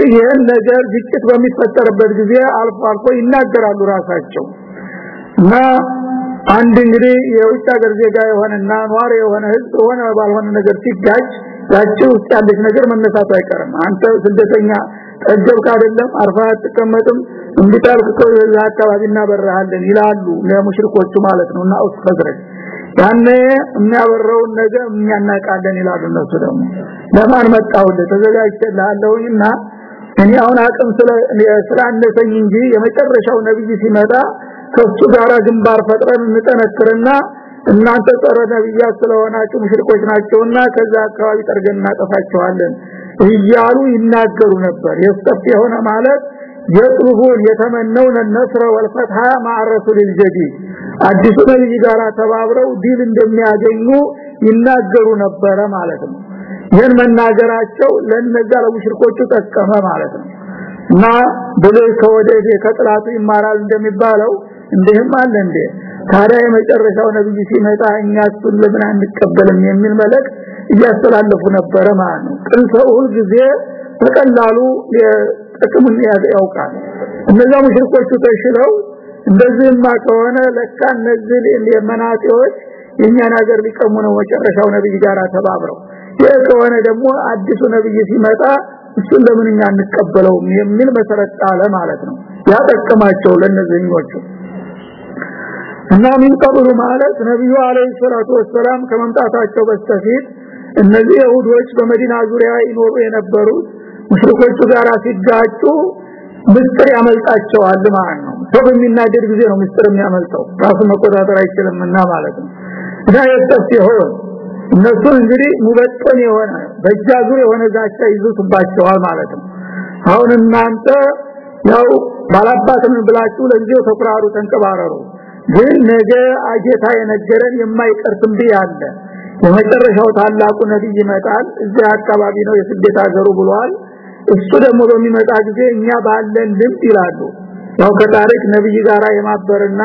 ይህን ነገር ግጭት በሚፈጠርበት ጊዜ አልፎ አልፎ ይናገራሉ ራሳቸው። እና አንድ እንግዲህ የውጭ ሀገር ዜጋ የሆነና ኗሪ የሆነ ህዝብ ሆነ ባልሆነ ነገር ሲጋጭ ያቺ ውስጥ ያለች ነገር መነሳቱ አይቀርም። አንተ ስደተኛ ጠገብክ አይደለም አርፋ አትቀመጥም እንዲታልክ ከዛ አካባቢ እናበራሃለን ይላሉ ለሙሽሪኮቹ ማለት ነው። እና ኡስ ፈዝረጅ ያነ የሚያበረውን ነገ የሚያናቃለን ይላሉ እነሱ ደግሞ። ለማን መጣሁልህ? ተዘጋጅተልሃለሁኝና እኔ አሁን አቅም ስላነሰኝ እንጂ የመጨረሻው ነብይ ሲመጣ ከሱ ጋር ግንባር ፈጥረን እንጠነክርና እናንተ ጸረ ነብያ ስለሆናችሁ ሙሽሪኮች ናቸውና ከዛ አካባቢ ጠርገን እናጠፋቸዋለን እያሉ ይናገሩ ነበር። የስጠፍ የሆነ ማለት የጥሩሁን የተመነውን ነስረ ወልፈትሃ ማዕረሱል ጀዲድ አዲሱ ነብይ ጋር ተባብረው ዲል እንደሚያገኙ ይናገሩ ነበረ ማለት ነው። ይህን መናገራቸው ለነዛ ለሙሽሪኮቹ ጠቀመ ማለት ነው። እና ብልህ ከወደደ ከጥላቱ ይማራል እንደሚባለው እንዲህም አለ እንዴ? ታዲያ የመጨረሻው ነብይ ሲመጣ እኛ እሱን ለምን አንቀበልም የሚል መልእክት እያስተላለፉ ነበረ ማለት ነው። ቅን ሰው ሁልጊዜ በቀላሉ ጥቅምን ያውቃል እነዛ ሙሽሪኮቹ ተሽለው እንደዚህማ ከሆነ ለካ እነዚህ የመናጤዎች የኛን ሀገር ሊቀሙ ነው መጨረሻው ነብይ ጋር ተባብረው። ይህ ከሆነ ደግሞ አዲሱ ነብይ ሲመጣ እሱን ለምን እኛ እንቀበለውም የሚል መሰረት ጣለ ማለት ነው። ያጠቀማቸው ለነዚህኞቹ እና ምን ቀብሉ ማለት ነብዩ አለይሂ ሰላቱ ወሰላም ከመምጣታቸው በስተፊት እነዚህ ይሁዶች በመዲና ዙሪያ ይኖሩ የነበሩት ሙሽሪኮቹ ጋር ሲጋጩ ምስጥር ያመልጣቸዋል ማለት ነው። ሰው በሚናደድ ጊዜ ነው ምስጥር የሚያመልጠው። ራሱ መቆጣጠር አይችልምና ማለት ነው። እና ይሆን እነሱ እንግዲህ ሙበጠን የሆነ በእጃ ዙር የሆነ ዛቻ ይዙትባቸዋል ማለት ነው። አሁን እናንተ ያው ባላባትም ብላችሁ ለጊዜው ተኩራሩ ተንቀባረሩ ግን ነገ አጌታ የነገረን የማይቀር ትንቢት አለ። የመጨረሻው ታላቁ ነብይ ይመጣል። እዚህ አካባቢ ነው የስደት ሀገሩ ብሏል እሱ ደግሞ በሚመጣ ጊዜ እኛ ባለን ልምድ ይላሉ ያው ከታሪክ ነብይ ጋራ የማበርና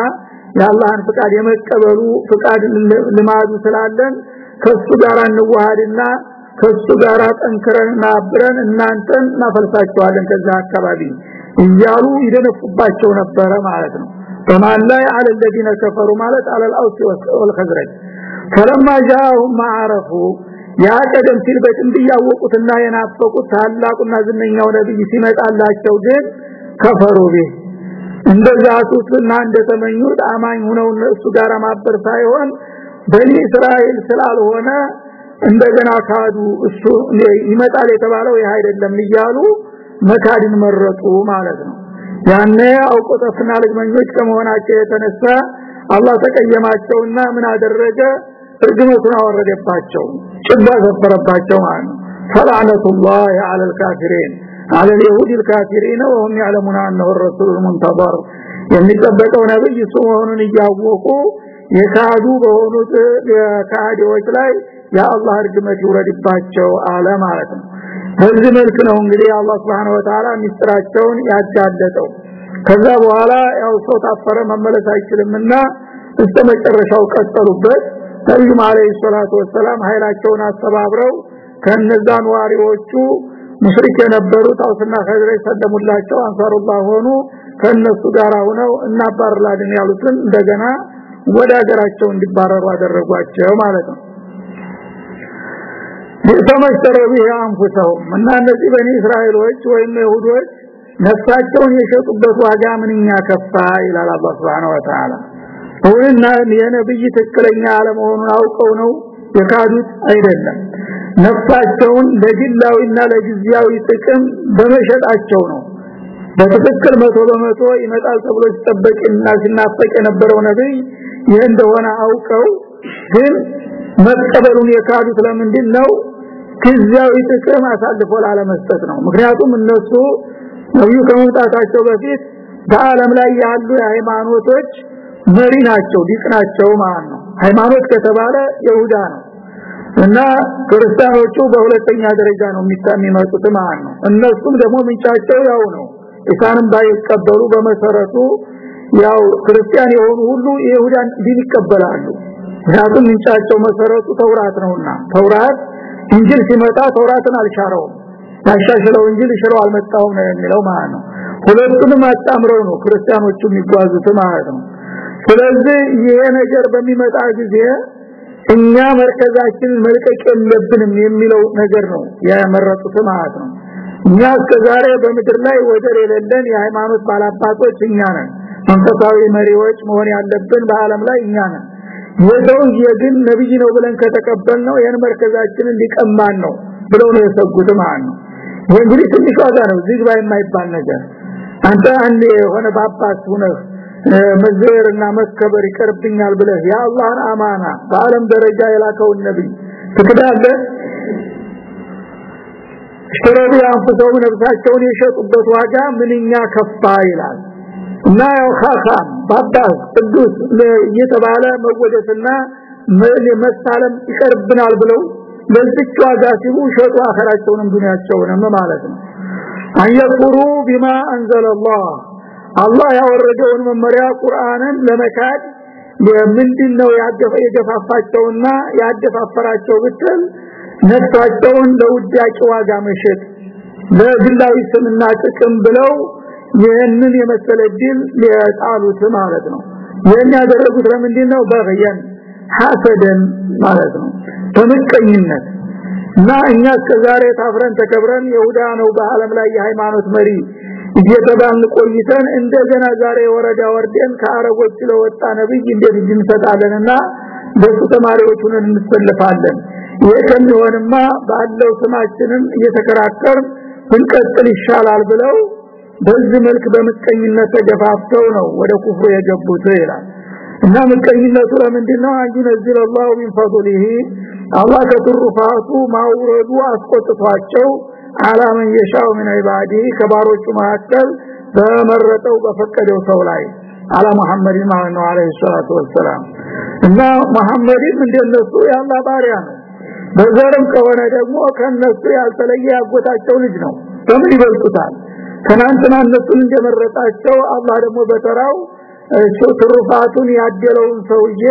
የአላህን ፍቃድ የመቀበሉ ፍቃድ ልማዱ ስላለን ከሱ ጋር እንዋሃድና ከሱ ጋር ጠንክረንና አብረን እናንተን እናፈልሳቸዋለን ከዛ አካባቢ እያሉ ይደነፉባቸው ነበረ ማለት ነው በማን ላይ አለ الذين كفروا ማለት አለ الاوس والخزرج فلما جاءهم ما عرفوا ያ ቀደም ሲል በጥንት ያወቁትና የናፈቁት ታላቁና ዝነኛው ነብይ ሲመጣላቸው ግን ከፈሩ ቢህ እንደዛቱትና እንደተመኙት አማኝ ሆነው እሱ ጋር ማበር ሳይሆን በኒ እስራኤል ስላልሆነ እንደገና ካዱ እሱ ይመጣል የተባለው ይህ አይደለም እያሉ መካድን መረጡ ማለት ነው። ያኔ አውቆተፍና ልግመኞች ከመሆናቸው የተነሳ አላህ ተቀየማቸውና ምን አደረገ እርግመቱን አወረደባቸው ጭባ ሰፈረባቸው ማለት ነው فلعنه الله على الكافرين على اليهود الكافرين وهم يعلمون انه الرسول المنتظر የሚጠበቀው ነብይ እሱ መሆኑን እያወቁ የካዱ በሆኑት ካዲዎች ላይ የአላህ እርግመት ይውረድባቸው አለ ማለት ነው በዚህ መልክ ነው እንግዲህ አላህ Subhanahu Wa Ta'ala ሚስጥራቸውን ያጋለጠው ከዛ በኋላ ያው ሰው ታፈረ መመለስ አይችልምና እስከ መጨረሻው ቀጠሉበት ነብዩ አለይሂ ሰላቱ ወሰላም ኃይላቸውን አስተባብረው ከነዛ ነዋሪዎቹ ሙሽሪክ የነበሩት አውስና ኸዝረጅ ሰደሙላቸው አንሳሩላህ ሆኑ ከነሱ ጋር ሆነው እናባርላለን ያሉትን እንደገና ወደ ሀገራቸው እንዲባረሩ አደረጓቸው ማለት ነው። ተመስተረቡ ያንፉሰውም እና እነዚህ በኒ እስራኤሎች ወይም ይሁዶች ነፍሳቸውን የሸጡበት ዋጋ ምንኛ ከፋ ይላል አላህ Subhanahu Wa ሁሉና የነብይ ትክክለኛ አለመሆኑን አውቀው ነው የካዱት አይደለም። ነፍሳቸውን ለግላዊና ለጊዜያዊ ጥቅም በመሸጣቸው ነው። በትክክል መቶ በመቶ ይመጣል ተብሎ ሲጠበቅና ሲናፈቅ የነበረው ነብይ ይህ እንደሆነ አውቀው ግን መቀበሉን የካዱት ለምንድን ነው ጊዜያዊ ጥቅም አሳልፎ ላለመስጠት ነው። ምክንያቱም እነሱ ነብዩ ከመምጣታቸው በፊት በአለም ላይ ያሉ ሃይማኖቶች መሪ ናቸው ዲቅ ናቸው ማለት ነው። ሃይማኖት ከተባለ ይሁዳ ነው። እና ክርስቲያኖቹ በሁለተኛ ደረጃ ነው የሚመጡት ማለት ነው። እነሱም ደግሞ ምንጫቸው ያው ነው። ኢሳንም ባይቀበሉ በመሰረቱ ያው ክርስቲያን የሆኑ ሁሉ የይሁዳን ዲን ይቀበላሉ። ምክንያቱም ምንጫቸው መሰረቱ ተውራት ነውና። ተውራት እንጅል ሲመጣ ተውራትን አልሻረውም። ያሻሽለው እንጅል ሽረው አልመጣውም ነው የሚለው ማለት ነው። ሁለቱንም አጣምረው ነው ክርስቲያኖቹ የሚጓዙት ማለት ነው ስለዚህ ይሄ ነገር በሚመጣ ጊዜ እኛ መርከዛችንን መልቀቅ የለብንም የሚለው ነገር ነው ያመረጡት ማለት ነው። እኛ እስከዛሬ በምድር ላይ ወደር የሌለን የሃይማኖት ባላባቶች እኛ ነን። መንፈሳዊ መሪዎች መሆን ያለብን በአለም ላይ እኛ ነን። የሰውዬ ግን ነብይ ነው ብለን ከተቀበልነው ይሄን መርከዛችንን ሊቀማን ነው ብለው ነው የሰጉት ማለት ነው። እንግዲህ ትንሽ ዋጋ ነው ዝግባ የማይባል ነገር። አንተ አንድ የሆነ ባባስ ሁነህ መዘወርና መከበር ይቀርብኛል ብለህ የአላህን አማና በአለም ደረጃ የላከውን ነብይ ትክዳለህ? ሽረዱ አንፈሰው ነፍሳቸውን የሸጡበት ዋጋ ምንኛ ከፋ ይላል። እና ያው ካካም ባባስ ቅዱስ እየተባለ መወደስና መሳለም ይቀርብናል ብለው ለዚች ዋጋ ሲሉ ሸጡ አኸራቸውንም ዱንያቸውንም ማለት ነው። አየቁሩ ቢማ አንዘለላህ አላህ ያወረደውን መመሪያ ቁርአንን ለመካድ ምንድነው የገፋፋቸውና ያደፋፈራቸው ብትል ነፍሳቸውን ለውዳቂ ዋጋ መሸጥ ለግላዊ ስምና ጥቅም ብለው ይህንን የመሰለ ድል ሊያጣሉት ማለት ነው። ይህን ያደረጉት ለምንድን ነው በገየን ሐሰደን ማለት ነው። በምቀኝነት እና እኛ እስከዛሬ ታፍረን ተከብረን ይሁዳ ነው በአለም ላይ የሃይማኖት መሪ እየተዳን ቆይተን እንደገና ዛሬ ወረዳ ወርደን ከአረቦች ለወጣ ነብይ እንዴት እንሰጣለንና በሱ ተማሪዎቹን እንሰለፋለን? የከሚሆንማ ባለው ስማችንን እየተከራከር ብንቀጥል ይሻላል ብለው በዚህ መልክ በምቀኝነት ተገፋፍተው ነው ወደ ኩፍሩ የገቡት ይላል። እና ምቀኝነቱ ለምንድን ነው አንዩነዚል አላሁ ሚን ፈضله አላህ ከትሩፋቱ ማውረዱ አስቆጥቷቸው አላመን የሻው ምን አይባዲ ከባሮቹ መካከል በመረጠው በፈቀደው ሰው ላይ አላ መሐመድ ማለት ነው አለይሂ ሰላቱ ወሰለም እና መሐመድም እንደነሱ ያላ ባሪያ ነው። በዘርም ከሆነ ደግሞ ከነሱ ያልተለየ ያጎታቸው ልጅ ነው። በምን ይበልጡታል? ትናንትና እነሱን እንደመረጣቸው አላህ ደግሞ በተራው ትሩፋቱን ያደለውን ሰውዬ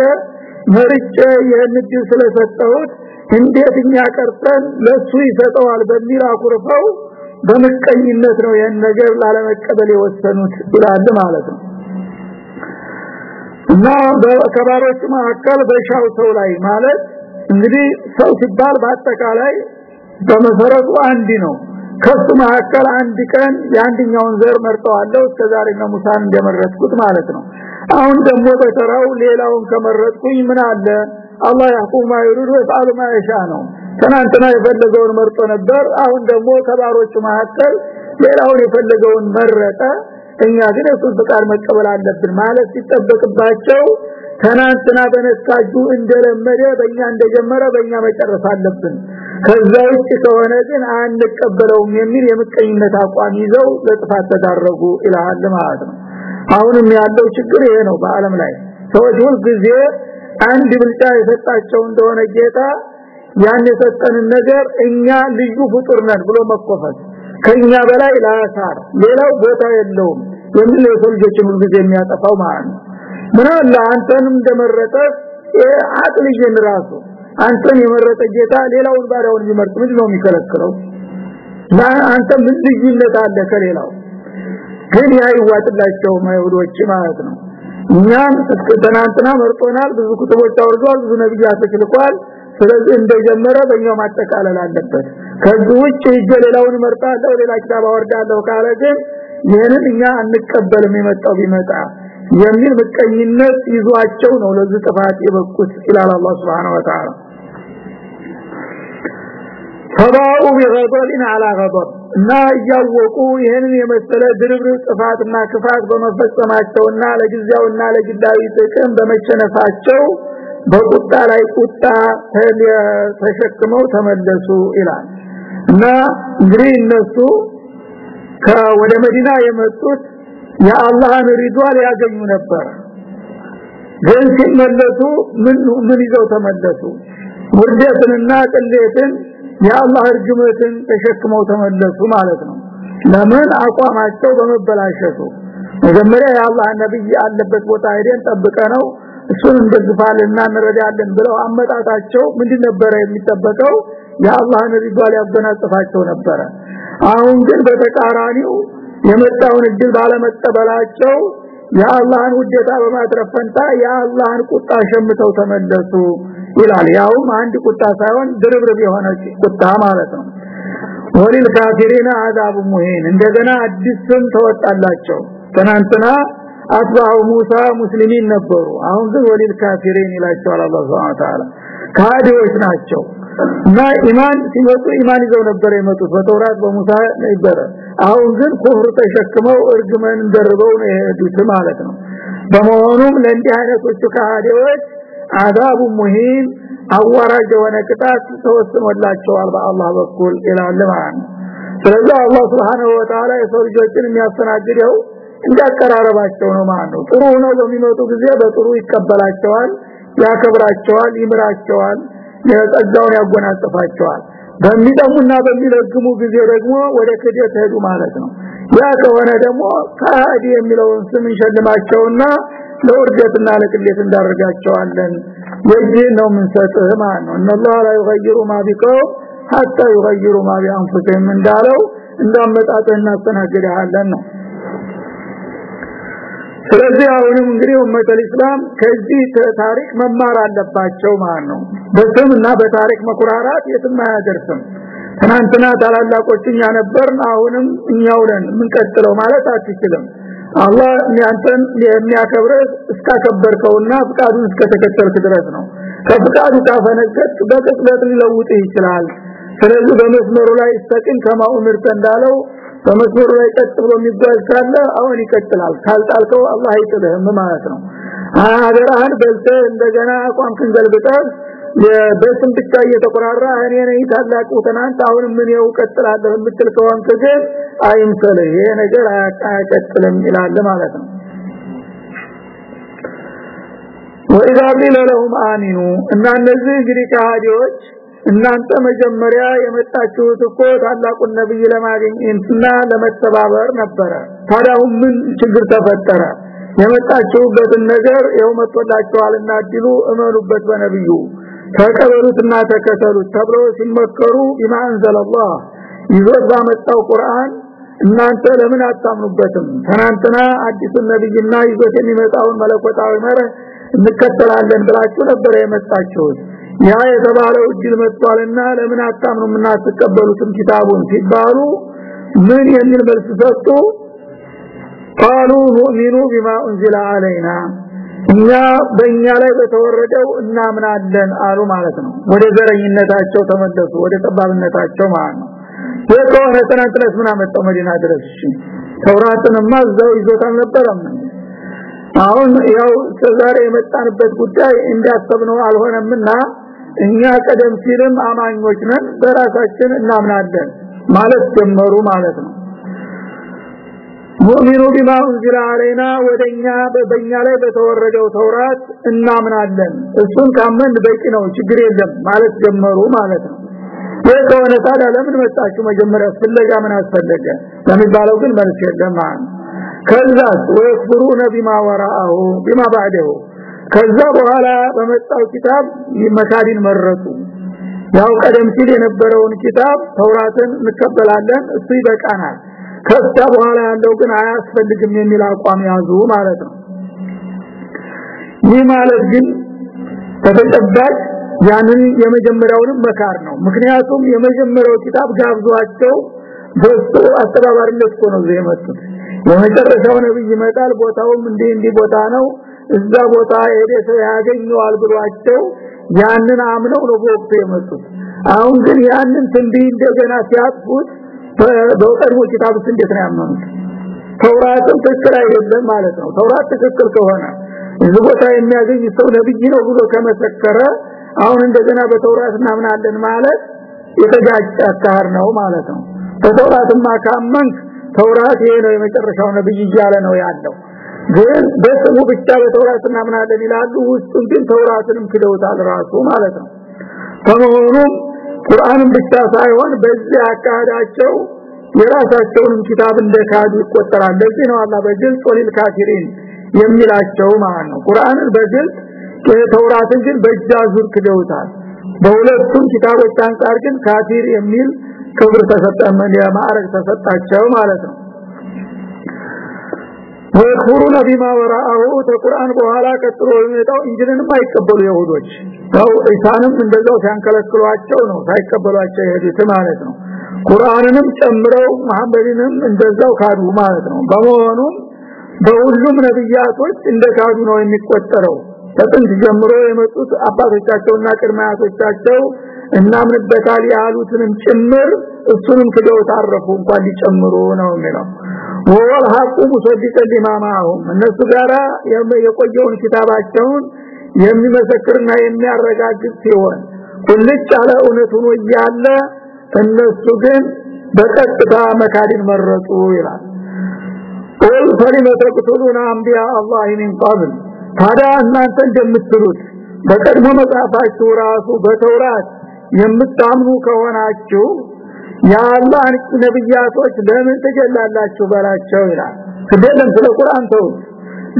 መርጬ ይህን እድል ስለሰጠሁት እንዴት የሚያቀርተን ለሱ ይሰጠዋል በሚል አኩርፈው በምቀኝነት ነው ይህን ነገር ላለመቀበል የወሰኑት ይላል ማለት ነው። እና በከባሮች መካከል በሻው ሰው ላይ ማለት እንግዲህ ሰው ሲባል በአጠቃላይ በመሰረቱ አንድ ነው። ከሱ መካከል አንድ ቀን የአንደኛውን ዘር መርጠዋለሁ እስከዛሬ ነው ሙሳን እንደመረጥኩት ማለት ነው። አሁን ደግሞ በተራው ሌላውን ከመረጥኩኝ ምን አለ አላህ ያቁም ማይሩድ ወይፋሉ ማይሻ ነው። ትናንትና የፈለገውን መርጦ ነበር። አሁን ደግሞ ከባሮቹ መካከል ሌላውን የፈለገውን መረጠ። እኛ ግን እሱ ፍቃድ መቀበል አለብን ማለት ሲጠበቅባቸው ትናንትና በነካጁ እንደለመደ በእኛ እንደጀመረ በእኛ መጨረስ አለብን። ከዛ ውጭ ከሆነ ግን አንቀበለውም የሚል የምቀኝነት አቋም ይዘው ለጥፋት ተዳረጉ ይላል ማለት ነው። አሁንም ያለው ችግር ይሄ ነው በአለም ላይ። ሰዎች ሁሉ ጊዜ አንድ ብልጫ የሰጣቸው እንደሆነ ጌታ ያን የሰጠንን ነገር እኛ ልዩ ፍጡር ነን ብሎ መቆፈት ከኛ በላይ ላሳር ሌላው ቦታ የለውም የሚል የሰው ልጆችን ሁሉ ጊዜ የሚያጠፋው ማለት ነው። ምን አለ አንተንም እንደመረጠ አጥልጅን ራሱ አንተን የመረጠ ጌታ ሌላውን ባሪያውን ቢመርጥ ምንድን ነው የሚከለክለው አንተ ምን ልዩነት አለ ከሌላው? ግን ያይዋጥላቸው አይሁዶች ማለት ነው እኛም ትናንትና መርጦናል ብዙ ኩትቦች አውርዷል ብዙ ነብያት ተልኳል። ስለዚህ እንደጀመረ በእኛው ማጠቃለል አለበት። ከዚህ ውጭ ሂጄ ሌላውን መርጣለሁ ሌላ ኪታብ አወርዳለሁ ካለ ግን ይህንን እኛ አንቀበልም የመጣው ቢመጣ የሚል ምቀኝነት ይዟቸው ነው ለዚህ ጥፋት የበቁት ይላል አላህ Subhanahu Wa Ta'ala ሰባኡ ቢገደልን አላ ገደብ እና እያወቁ ይህንን የመሰለ ድርብርብ ጥፋትና ክፋት በመፈጸማቸውና ለጊዜያውና ለግዳዊ ጥቅም በመቸነፋቸው በቁጣ ላይ ቁጣ ተሸክመው ተመለሱ ይላል። እና እንግዲህ እነሱ ወደ መዲና የመጡት የአላህን ሪዷን ያገኙ ነበር። ግን ሲመለሱ ምን ምን ይዘው ተመለሱ? ውርደትንና ቅሌትን የአላህ እርግመትን ተሸክመው ተመለሱ ማለት ነው። ለምን? አቋማቸው በመበላሸቱ። መጀመሪያ የአላህ ነብይ አለበት ቦታ ሄደን ጠብቀ ነው እሱን እንደግፋልና እንረዳለን ብለው አመጣጣቸው ምንድን ነበረ የሚጠበቀው? የአላህን ሪዷል ያጎናጽፋቸው ነበረ። አሁን ግን በተቃራኒው የመጣውን እድል ባለመቀበላቸው የአላህን ውዴታ በማድረፍ ፈንታ የአላህን ቁጣ ሸምተው ተመለሱ ይላል። ያውም አንድ ቁጣ ሳይሆን ድርብርብ የሆነ ቁጣ ማለት ነው። ወሊል ካፊሪና አዛብ ሙሂን እንደገና አዲስ ስም ተወጣላቸው። ትናንትና አጥባው ሙሳ ሙስሊሚን ነበሩ። አሁን ግን ወሊል ካፊሪን ይላቸዋል አላህ Subhanahu Ta'ala ካዲዎች ናቸው። እና ኢማን ሲመጡ ኢማን ይዘው ነበር የመጡት። በተውራት በሙሳ ነበር። አሁን ግን ኩፍር ተሸክመው እርግመን ደርበው ነው የሄዱት ማለት ነው። በመሆኑም ለእንዲህ አይነቶቹ ካዲዎች አዛቡ ሙሂን አዋራጅ የሆነ ቅጣት ተወስኖላቸዋል በአላህ በኩል ይላል ማለት ነው። ስለዚህ አላህ Subhanahu Wa የሰው ልጆችን የሚያስተናግደው እንዳቀራረባቸው ነው ማለት ነው። ጥሩ ነው በሚመጡ ጊዜ በጥሩ ይቀበላቸዋል ያከብራቸዋል ይምራቸዋል የጸጋውን ያጎናጽፋቸዋል። በሚጠሙና በሚለግሙ ጊዜ ደግሞ ወደ ክደት ሄዱ ማለት ነው። ያ ከሆነ ደግሞ ካዲ የሚለውን ስም እንሸልማቸውና ለውርደትና ለቅሌት እንዳርጋቸዋለን የእጅ ነው ምንሰጥህ ማለት ነው። እነላህ ላይ ይغيروا ما بقوم حتى يغيروا ما بانفسهم እንዳለው እንዳመጣጠን እናስተናግደሃለን ነው። ስለዚህ አሁንም እንግዲህ ኡመተል እስላም ከዚህ ታሪክ መማር አለባቸው ማለት ነው። በስምና በታሪክ መኩራራት የትም አያደርስም። ትናንትና ታላላቆችን ነበርን አሁንም እኛው ነን። ምንቀጥለው ማለት አትችልም። አላህ ያንተን የሚያከብረ እስካከበርከውና ፍቃዱን እስከተከተልክ ድረስ ነው። ከፍቃዱ ካፈነገጥክ በቅጽበት ሊለውጥ ይችላል። ስለዚህ በመስመሩ ላይ ስተቅን ከማኡምርተ እንዳለው በመስመሩ ላይ ቀጥ ብሎ የሚጓዝ ካለ አሁን ይቀጥላል። ካልጣልከው አላህ አይጥልህም ማለት ነው። አገራህን በልተ እንደገና አቋምክን ገልብጠህ በስም ብቻ እየተቆራራ እኔ ነኝ ታላቁ ትናንት አሁን ምን ይው ቀጥላለህ የምትል ከሆንክ ግን አይምሰልህ ይሄ ነገር አያቀጥልም ይላል ማለት ነው። ቂለ ለሁም አሚኑ እና እነዚህ እንግዲህ ከሃዲዎች እናንተ መጀመሪያ የመጣችሁት እኮ ታላቁን ነብይ ለማግኘትና ለመተባበር ነበረ። ታዲያ ምን ችግር ተፈጠረ? የመጣችሁበትን ነገር ይኸው መጥቶላችኋልና አድሉ እመኑበት በነብዩ። ተቀበሉትና ተከተሉት ተብሎ ሲመከሩ ቢማ አንዘለላህ ይዞት ባመጣው ቁርአን እናንተ ለምን አታምኑበትም? ትናንትና አዲሱን ነብይና ይዞት የሚመጣውን መለኮታዊ መርህ እንከተላለን ብላችሁ ነበር የመጣችሁት። ያ የተባለው እጅል መጥቷልና ለምን አታምኑም እና አትቀበሉትም ኪታቡን ሲባሉ ምን የሚል መልስ ሰጡ? ቃሉ ኑእሚኑ ቢማ ኡንዚላ አለይና እኛ በእኛ ላይ በተወረደው እናምናለን አሉ ማለት ነው። ወደ ዘረኝነታቸው ተመለሱ ወደ ጠባብነታቸው ማለት ነው። የከሆነ ትናንትናስ ምን አመጣው መዲና ድረስ። ተውራትንማ እዛው ይዞት አልነበረም። አሁን ያው ዛሬ የመጣንበት ጉዳይ እንዳሰብነው አልሆነምና እኛ ቀደም ሲልም አማኞች ነን በራሳችን እናምናለን ማለት ጀመሩ ማለት ነው። ሙእሚኑ ቢማ እንዝላ አለይና ወደኛ በበኛ ላይ በተወረደው ተውራት እናምናለን። እሱን ካመን በቂ ነው ችግር የለም ማለት ጀመሩ ማለት ነው የከሆነ ታዲያ ለምን መጣችሁ? መጀመሪያ ፍለጋ ምን አስፈለገ? ለሚባለው ግን መልስ የለም ከዛስ? ወይክብሩነ ቢማ ወራአሁ ቢማ ባዕደሁ። ከዛ በኋላ በመጣው ኪታብ መካዲን መረጡ። ያው ቀደም ሲል የነበረውን ኪታብ ተውራትን እንቀበላለን እሱ ይበቃናል። ከዛ በኋላ ያለው ግን አያስፈልግም የሚል አቋም ያዙ ማለት ነው። ይህ ማለት ግን ተተጨባጭ ያንን የመጀመሪያውንም መካር ነው። ምክንያቱም የመጀመሪያው ኪታብ ጋብዟቸው በሱ አስተባባሪነት ነው የመጡት። የመጨረሻው ነብይ ይመጣል ቦታውም እንዲህ እንዲህ ቦታ ነው እዛ ቦታ ሄደ ሰው ያገኘዋል ብሏቸው ያንን አምነው ነው በወቅቱ የመጡት። አሁን ግን ያንን ትንቢት እንደገና ሲያጥፉት በቀድሞ ኪታብ ውስጥ እንዴት ነው ያመኑት? ተውራትም ትክክል አይደለም ማለት ነው። ተውራት ትክክል ከሆነ እዚህ ቦታ የሚያገኝ ሰው ነብይ ነው ብሎ ከመሰከረ አሁን እንደገና በተውራት እናምናለን ማለት የተጋጨ አካር ነው ማለት ነው። በተውራትማ ካመንክ ተውራት ይሄ ነው የመጨረሻው ነብይ እያለ ነው ያለው። ግን በስሙ ብቻ በተውራት እናምናለን ይላሉ ውስጡን ግን ተውራትንም ክደውታል ራሱ ማለት ነው። ከመሆኑም ቁርአንን ብቻ ሳይሆን በዚህ አካዳቸው የራሳቸውንም ኪታብ እንደካዱ ይቆጠራል። ለዚህ ነው አላህ በግልጽ ወሊል ካፊሪን የሚላቸው ማለት ነው። ቁርአንን በግልጽ ተውራትን ግን ዙር ክደውታል። በሁለቱም ኪታቦች አንጻር ግን ካፊር የሚል ክብር ተሰጠመን የማዕረግ ተሰጣቸው ማለት ነው። ወይኩሩነ ቢማ ወራአሁ ተቁርአን በኋላ ቀጥሎ የሚመጣው እንጅልንም አይቀበሉ ይሁዶች ያው ኢሳንም እንደዛው ሲያንከለክሏቸው ነው ሳይቀበሏቸው ይሄዱት ማለት ነው። ቁርአንንም ጨምረው መሐመድንም እንደዛው ካዱ ማለት ነው። በመሆኑም በሁሉም ነብያቶች እንደ ካዱ ነው የሚቆጠረው ከጥንት ጀምሮ የመጡት አባቶቻቸውና ቅድማያቶቻቸው እናምንበታል ያሉትንም ጭምር እሱንም ክደው ታረፉ እንኳን ሊጨምሩ ነው የሚለው። ወል ሐቁ ሙሰዲቀ ሊማማሁም። እነሱ ጋራ የቆየውን ኪታባቸውን የሚመሰክርና የሚያረጋግጥ ሲሆን ሁልጭ ያለ እውነት ሆኖ እያለ እነሱ ግን በቀጥታ መካድን መረጡ ይላል። ቁል ፈሊመ ተቅቱሉና አንቢያ አላህ ሚን ቀብል ታዲያ እናንተ እንደምትሉት በቀድሞ መጽሐፋችሁ ራሱ በተውራት የምታምኑ ከሆናችሁ የአላህ ነብያቶች ለምን ትገላላችሁ በላቸው ይላል? ከደለም ስለ ቁርአን ተው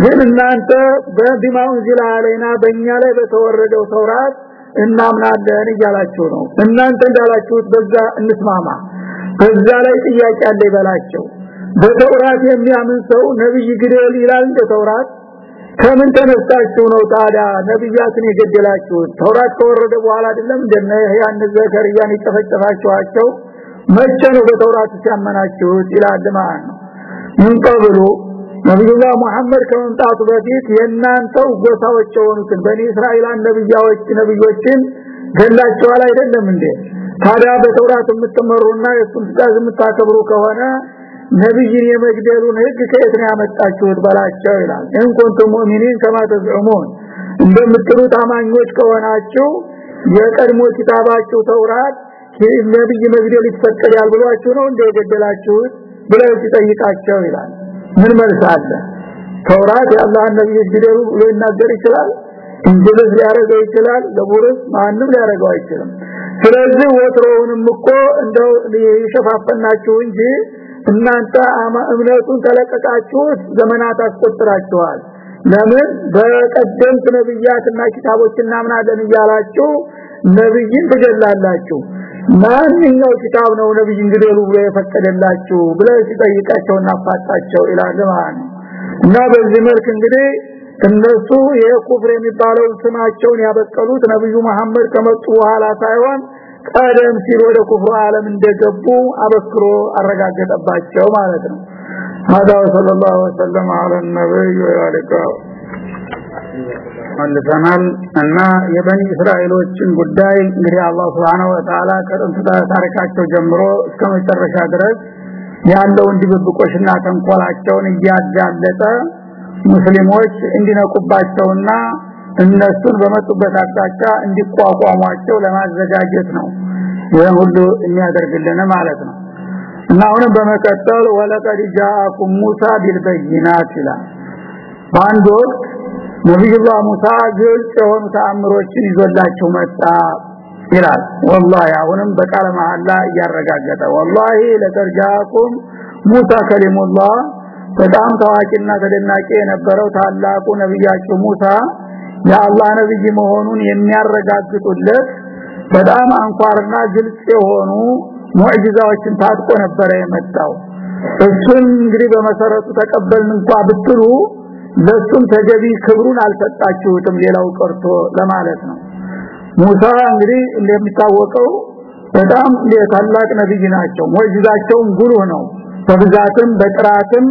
ግን እናንተ በቢማው ዚላ አለይና በእኛ ላይ በተወረደው ተውራት እናምናለን እያላችሁ ነው። እናንተ እንዳላችሁት በዛ እንስማማ። በዛ ላይ ጥያቄ አለ ይበላቸው። በተውራት የሚያምን ሰው ነብይ ግደል ይላል እንደ ተውራት ከምን ተነስታችሁ ነው ታዲያ? ነብያትን የገደላችሁት ተውራት ከወረደ በኋላ አይደለም እንደነ ያን ዘከርያን ይጨፈጨፋችኋቸው መቼ ነው በተውራት ሲያመናችሁት? ይላል ማለት ነው። እንቀብሉ ነብዩላህ መሐመድ ከመምጣቱ በፊት የናንተው ጎሳዎች የሆኑትን በኒ እስራኤላን ነብያዎች ነብዮችን ገላቸዋል አይደለም እንዴ? ታዲያ በተውራት የምትመሩና የሱን ትእዛዝ የምታከብሩ ከሆነ ነብይን የመግደሉን ህግ ከየት ነው ያመጣችሁት ባላቸው ይላል። እንኩንቱ ሙእሚኒን ከማ እንደምትሉ ታማኞች ከሆናችሁ የቀድሞ ኪታባችሁ ተውራት ነብይ መግደል ይፈቀዳል ብሏችሁ ነው እንደገደላችሁት ብለው ሲጠይቃቸው ይላል። ምን መልስ አለ? ተውራት ያላህ ነብይ ግደሉ ብሎ ይናገር ይችላል? እንግዲህ ሊያረገው ይችላል? ለቡርስ ማንም ሊያረገው አይችልም። ስለዚህ ወትሮውንም እኮ እንደው ይሸፋፈናችሁ እንጂ እናንተ እምነቱን ተለቀቃችሁት ዘመናት አስቆጥራችኋል። ለምን? በቀደምት ነብያትና ኪታቦች እናምናለን እያላችሁ ነብይን ትገላላችሁ ማንኛው ኪታብ ነው ነብይን ግደሉ ብሎ የፈቀደላችሁ ብለው ሲጠይቃቸውና አፋጣቸው ይላል ማለት እና በዚህ መልክ እንግዲህ እነሱ የኩፍር የሚባለው ስማቸውን ያበቀሉት ነብዩ መሐመድ ከመጡ በኋላ ሳይሆን ቀደም ሲል ወደ ኩፍሩ ዓለም እንደገቡ አበክሮ አረጋገጠባቸው ማለት ነው هذا صلى الله وسلم على النبي وعلى መልሰናል እና የበኒ እስራኤሎችን ጉዳይ እንግዲህ አላህ Subhanahu Wa Ta'ala ከጥንት ታሪካቸው ጀምሮ እስከ መጨረሻ ድረስ ያለውን ድብብቆሽና ተንኮላቸውን እያጋለጠ ሙስሊሞች እንዲነቁባቸውና እነሱን በመጡበት አቅጣጫ እንዲቋቋሟቸው ለማዘጋጀት ነው ይሄን ሁሉ የሚያደርግልን ማለት ነው። እና አሁንም በመቀጠል ወለቀድ ጃአኩም ሙሳ ቢልበይናት ይላል። በአንድ ወቅት ነብዩላህ ሙሳ ግልጽ የሆኑ ተአምሮችን ይዞላቸው መጣ ይላል። ወላሂ አሁንም በቃለ መሐላ እያረጋገጠ ወላሂ ለተርጃኩም ሙሳ ከሊሙላህ በጣም ታዋቂና ተደናቂ የነበረው ታላቁ ነብያችሁ ሙሳ የአላህ ነብይ መሆኑን የሚያረጋግጡለት በጣም አንኳርና ግልጽ የሆኑ ሙዕጂዛዎችን ታጥቆ ነበረ የመጣው። እሱን እንግዲህ በመሰረቱ ተቀበልን እንኳን ብትሉ ለሱም ተገቢ ክብሩን አልሰጣችሁትም ሌላው ቀርቶ ለማለት ነው። ሙሳ እንግዲህ እንደሚታወቀው በጣም ታላቅ ነብይ ናቸው። ሙዕጂዛቸውም ጉልህ ነው። በብዛትም በጥራትም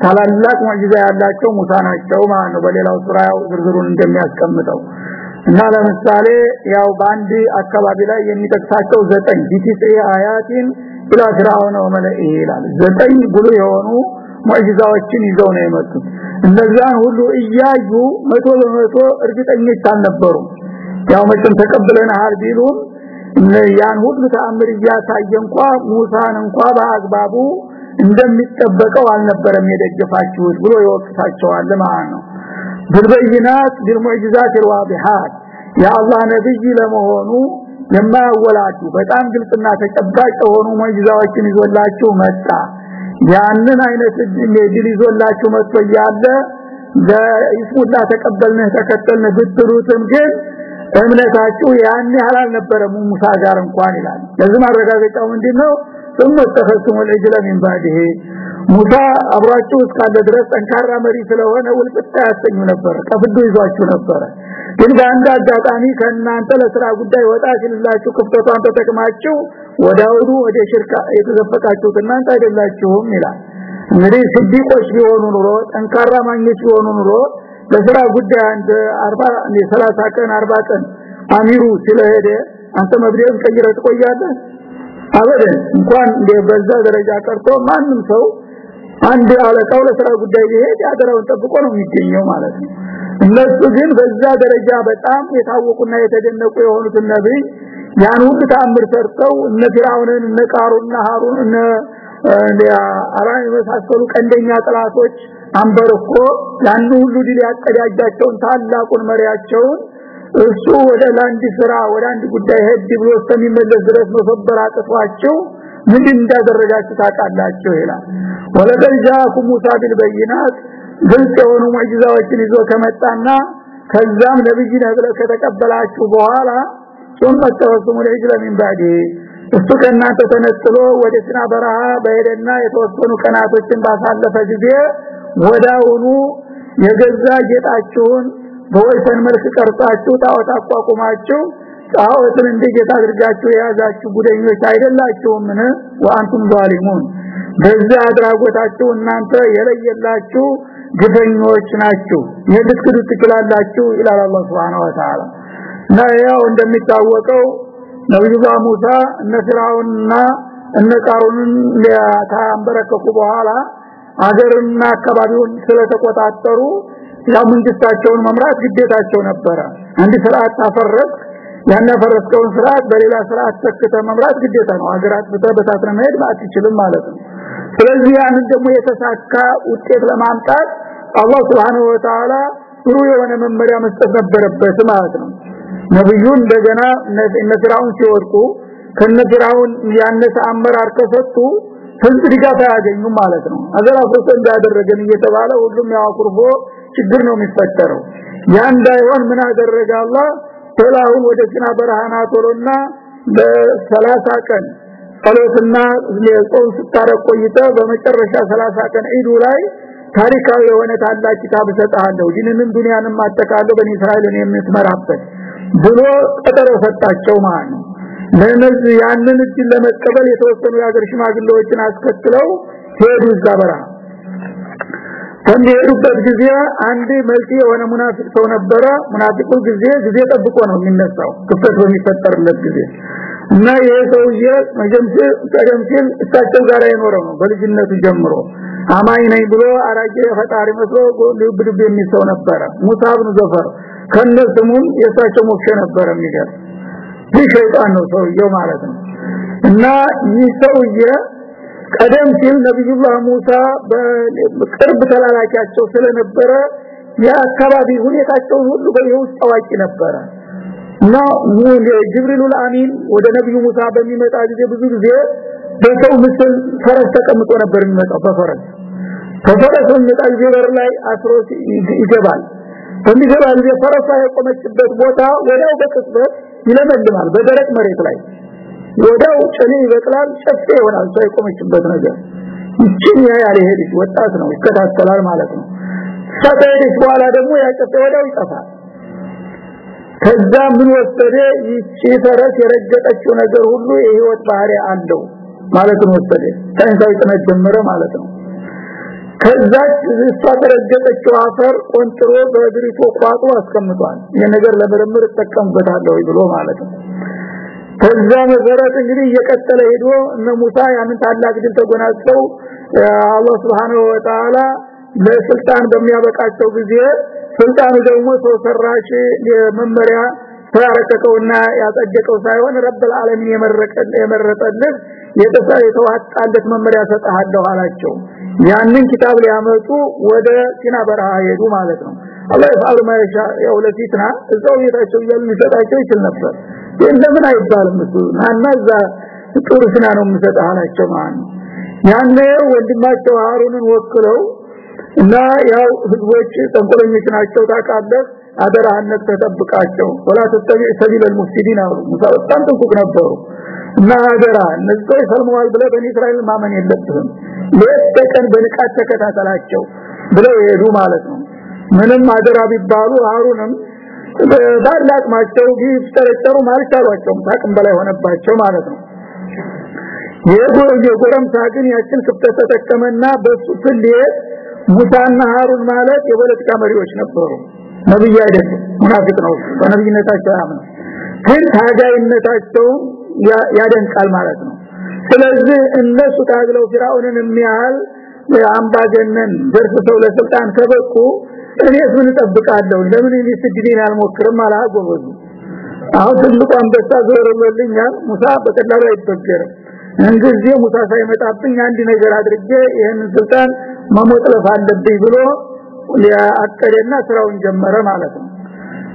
ታላላቅ ሙዕጂዛ ያላቸው ሙሳ ናቸው ማለት ነው። በሌላው ሱራ ዝርዝሩን እንደሚያስቀምጠው እና ለምሳሌ ያው በአንድ አካባቢ ላይ የሚጠቅሳቸው ዘጠኝ ዲቲስ አያቲን ኢላ ፍራውን ወመለኢ ይላል። ዘጠኝ ጉልህ የሆኑ ሙዕጂዛዎችን ይዘው ነው የመጡት። እነዛን ሁሉ እያዩ መቶ በመቶ እርግጠኞች አልነበሩም። ያው መቼም ተቀብለናል ቢሉም ያን ሁሉ ተአምር እያሳየ እንኳ ሙሳን እንኳ በአግባቡ እንደሚጠበቀው አልነበረም የደገፋችሁት ብሎ ይወቅሳቸዋል ማለት ነው بالبينات بالمعجزات الواضحات يا الله ነብይ ለመሆኑ የማያወላችሁ በጣም ግልጽና ተጨባጭ የሆኑ ሙዕጂዛዎችን ይዞላችሁ መጣ ያንን አይነት ድል ይዞላችሁ መጥቶ ያለ ለይስሙላ ተቀበልነህ ተከተልነህ ብትሉትም ግን እምነታችሁ ያን ያህል አልነበረም ሙሳ ጋር እንኳን ይላል ለዚህ ማረጋገጫው ምንድነው ثم اتخذتم العجل من بعده ሙሳ አብራችሁ እስካለ ድረስ ጠንካራ መሪ ስለሆነ ውልቅጣ ያሰኙ ነበር ከፍዱ ይዟችሁ ነበር ግን በአንድ አጋጣሚ ከእናንተ ለስራ ጉዳይ ወጣ ሲልላችሁ ክፍተቷን ተጠቅማችሁ ወዳውዱ ወደ ሽርካ የተዘፈቃችሁት እናንተ አይደላችሁም ይላል እንግዲህ ስዲቆች ቢሆኑ ኑሮ ጠንካራ ማግኘት ቢሆኑ ኑሮ ለስራ ጉዳይ አንድ 40 30 ቀን 40 ቀን አሚሩ ስለሄደ አንተ መብደን ቀይረ ትቆያለህ አበደን እንኳን በዛ ደረጃ ቀርቶ ማንም ሰው አንድ አለቃው ለስራ ጉዳይ ቢሄድ ያደረውን ጠብቆ ነው የሚገኘው ማለት ነው። እነሱ ግን በዛ ደረጃ በጣም የታወቁና የተደነቁ የሆኑት ነብይ ያን ሁሉ ተአምር ሰርተው እነ ፊራውንን እነ ቃሩንና ሃሩን እነ አራን የመሳሰሉ ቀንደኛ ጥላቶች አንበርኮ ያን ሁሉ ድል ያቀዳጃቸውን ታላቁን መሪያቸውን እሱ ወደ ላንድ ስራ ወደ አንድ ጉዳይ ሄድ ብሎ እስከሚመለስ ድረስ መሰበር አጥቷቸው ምን እንዳደረጋችሁ ታቃላችሁ ይላል። ወለደጃኩ ሙሳ ቢልበይናት ግልጽ የሆኑ ሙዕጂዛዎችን ይዞ ከመጣና ከዛም ነብይ ነህ ከተቀበላችሁ በኋላ ثم ተወሰሙ ለጅለ من እሱ ከእናንተ ተነጥሎ ወደ ሲና በረሃ በሄደና የተወሰኑ ቀናቶችን ባሳለፈ ጊዜ ወዳውኑ የገዛ ጌጣችሁን በወይፈን መልክ ቀርጻችሁ ጣዖት አቋቁማችሁ ጣዖትን እንደ አድርጋችሁ የያዛችሁ ጉደኞች አይደላችሁምን? ወአንቱም ዛሊሙን። በዛ አድራጎታችሁ እናንተ የለየላችሁ ግፈኞች ናችሁ። የልትክዱ ትችላላችሁ ይላል አላህ Subhanahu Wa Ta'ala እና ያው እንደሚታወቀው ነብዩላህ ሙሳ እነ ፍራውንና እነ ቃሩንን በኋላ አገርና አካባቢውን ስለተቆጣጠሩ ያው መንግስታቸውን መምራት ግዴታቸው ነበረ። አንድ ስርዓት ታፈረስ ያን ያፈረስከውን ስርዓት በሌላ ስርዓት ተክተ መምራት ግዴታ ነው። አገራት በተበታትነ መሄድ አትችልም ማለት ነው። ስለዚህ ያንን ደግሞ የተሳካ ውጤት ለማምጣት አላህ Subhanahu Wa Ta'ala ጥሩ የሆነ መመሪያ መስጠት ነበረበት ማለት ነው። ነብዩ እንደገና እነ ፍራውን ሲወድቁ ከነ ፍራውን ያነሰ አመራር ከሰጡ ህዝብ ድጋፍ አያገኙም ማለት ነው። አገር አፍርሶ እንዳደረገን እየተባለ ሁሉም ያወቁርቦ ችግር ነው የሚፈጠረው። ያ እንዳይሆን ምን አደረገ አላህ? ቶላውን ወደ ሲና በረሃና ቶሎና በ30 ቀን ጸሎትና የጾም ስታረቅ በመጨረሻ 30 ቀን ዒዱ ላይ ታሪካዊ የሆነ ታላቅ ኪታብ ሰጣለሁ ዲንንም ዱንያንም አጠቃለው በኒ እስራኤልን የምትመራበት ብሎ ቀጠሮ ሰጣቸው ማለት ነው። ለነዚህ ያንን እድል ለመቀበል የተወሰኑ የሀገር ሽማግሌዎችን አስከትለው ሄዱ ዛበራ ከሚሄዱበት ጊዜ አንድ መልክ የሆነ ሙናፊቅ ሰው ነበረ። ሙናፊቁ ጊዜ ጊዜ ጠብቆ ነው የሚነሳው ክፍተት በሚፈጠርለት ጊዜ። እና ይሄ ሰውዬ ቀደም ሲል እሳቸው ጋር የኖረው ነው በልጅነቱ ጀምሮ። አማኝ ነኝ ብሎ አራጀ ፈጣሪ መስሎ ልብ ልብ የሚሰው ነበረ። ሙሳ ብኑ ዘፈር ከነስሙም የሳቸው ሞክሸ ነበረ የሚገር ይህ ሸይጣን ነው ሰውየው ማለት ነው። እና ይህ ሰውዬ ቀደም ሲል ነብዩላህ ሙሳ በቅርብ ተላላኪያቸው ስለነበረ የአካባቢ ሁኔታቸውን ሁሉ በየውስጥ አዋቂ ነበረ። እና ጅብሪል አሚን ወደ ነብዩ ሙሳ በሚመጣ ጊዜ ብዙ ጊዜ በሰው ምስል ፈረስ ተቀምጦ ነበር የሚመጣው በፈረስ። ከፈረስ የሚመጣ ጊዜ በር ላይ አስሮ ይገባል። በሚገባ ጊዜ ፈረሷ የቆመችበት ቦታ ወዲያው በቅጽበት ይለመልማል በደረቅ መሬት ላይ ወዲያው ጭኔ ይበቅላል ጨፌ ይሆናል ሰው የቆመችበት ነገር ይችን ያያል ይሄ ልጅ ወጣት ነው ይከታተላል ማለት ነው። ከታይሽ በኋላ ደግሞ ያ ጨፌ ወዲያው ይጠፋል። ከዛ ምን ወሰደ? ይቺ ፈረስ የረገጠችው ነገር ሁሉ የህይወት ባህሪ አለው ማለት ነው ወሰደ። ሳይንሳዊ ጥናት ጀመረ ማለት ነው። ከዛ እሷ ተረገጠችው አፈር ቆንጥሮ በእግሪቱ ቋጡ አስቀምጧል። ይሄ ነገር ለምርምር ተጠቀምበታለሁ ብሎ ማለት ነው ከዛ መሰረት እንግዲህ እየቀጠለ ሄዶ እነ ሙሳ ያንን ታላቅ ድል ተጎናጽፈው አላህ Subhanahu Wa Ta'ala ለስልጣን በሚያበቃቸው ጊዜ ስልጣኑ ደግሞ ሰው ሰራሽ የመመሪያ ተያረቀቀውና ያጸደቀው ሳይሆን ረብል ዓለሚን የመረቀል የመረጠልህ የተሳ የተዋጣለት መመሪያ ሰጣለሁ አላቸው። ያንን ኪታብ ሊያመጡ ወደ ሲና በረሃ ሄዱ ማለት ነው። አላህ ይፋሉ ያው ለፊትና እዛው ሊሰጣቸው ይችል ነበር ለምን አይባልም እሱ ናናዛ ጥሩ ሲና ነው የምሰጠህ አላቸው ማለት ነው ያኔ ወንድማቸው ሃሩንን ወክለው እና ያው ህዝቦች ተንኮለኞች ናቸው ታቃለህ አደራህነት ተጠብቃቸው ወላ ተተቢ ሰቢል المفسدين አሉ ሙሳ በጣም ጥንቁቅ ነበሩ እና አደራ እነዚህ ይሰልመዋል ብለ በኒ እስራኤል ማመን የለብህም ለየት ቀን በንቃት ተከታተላቸው ብለው ይሄዱ ማለት ነው ምንም አደራ ቢባሉ ሃሩንም ባላቅማቸው ቢፍጠረጠሩ ማለት አሏቸው። ታቅም በላይ ሆነባቸው ማለት ነው። የጎረምሳ ግን ያችን ክፍተት ተጠቀመና በሱ ፍልየት ሙሳና ሃሩን ማለት የፖለቲካ መሪዎች ነበሩ። ነብይ አይደለም ሙናፊቅ ነው። በነብይነታቸው ያምነው ግን ታጋይነታቸው ያደንቃል ማለት ነው። ስለዚህ እነሱ ታግለው ፍራኦንን የሚያህል አምባገነን ደርሰው ለስልጣን ከበቁ እኔስ ምን እጠብቃለሁ። ለምን እኔ ስድዴን አልሞክርም? አላጎበዙ። አሁን ትልቁ አንበሳ ዞርልኛል ሙሳ በቀላሉ አይበገርም። እንግዲህ ሙሳ ሳይመጣብኝ አንድ ነገር አድርጌ ይህን ስልጣን መሞጥለፍ አለብኝ ብሎ ያቀደና ስራውን ጀመረ ማለት ነው።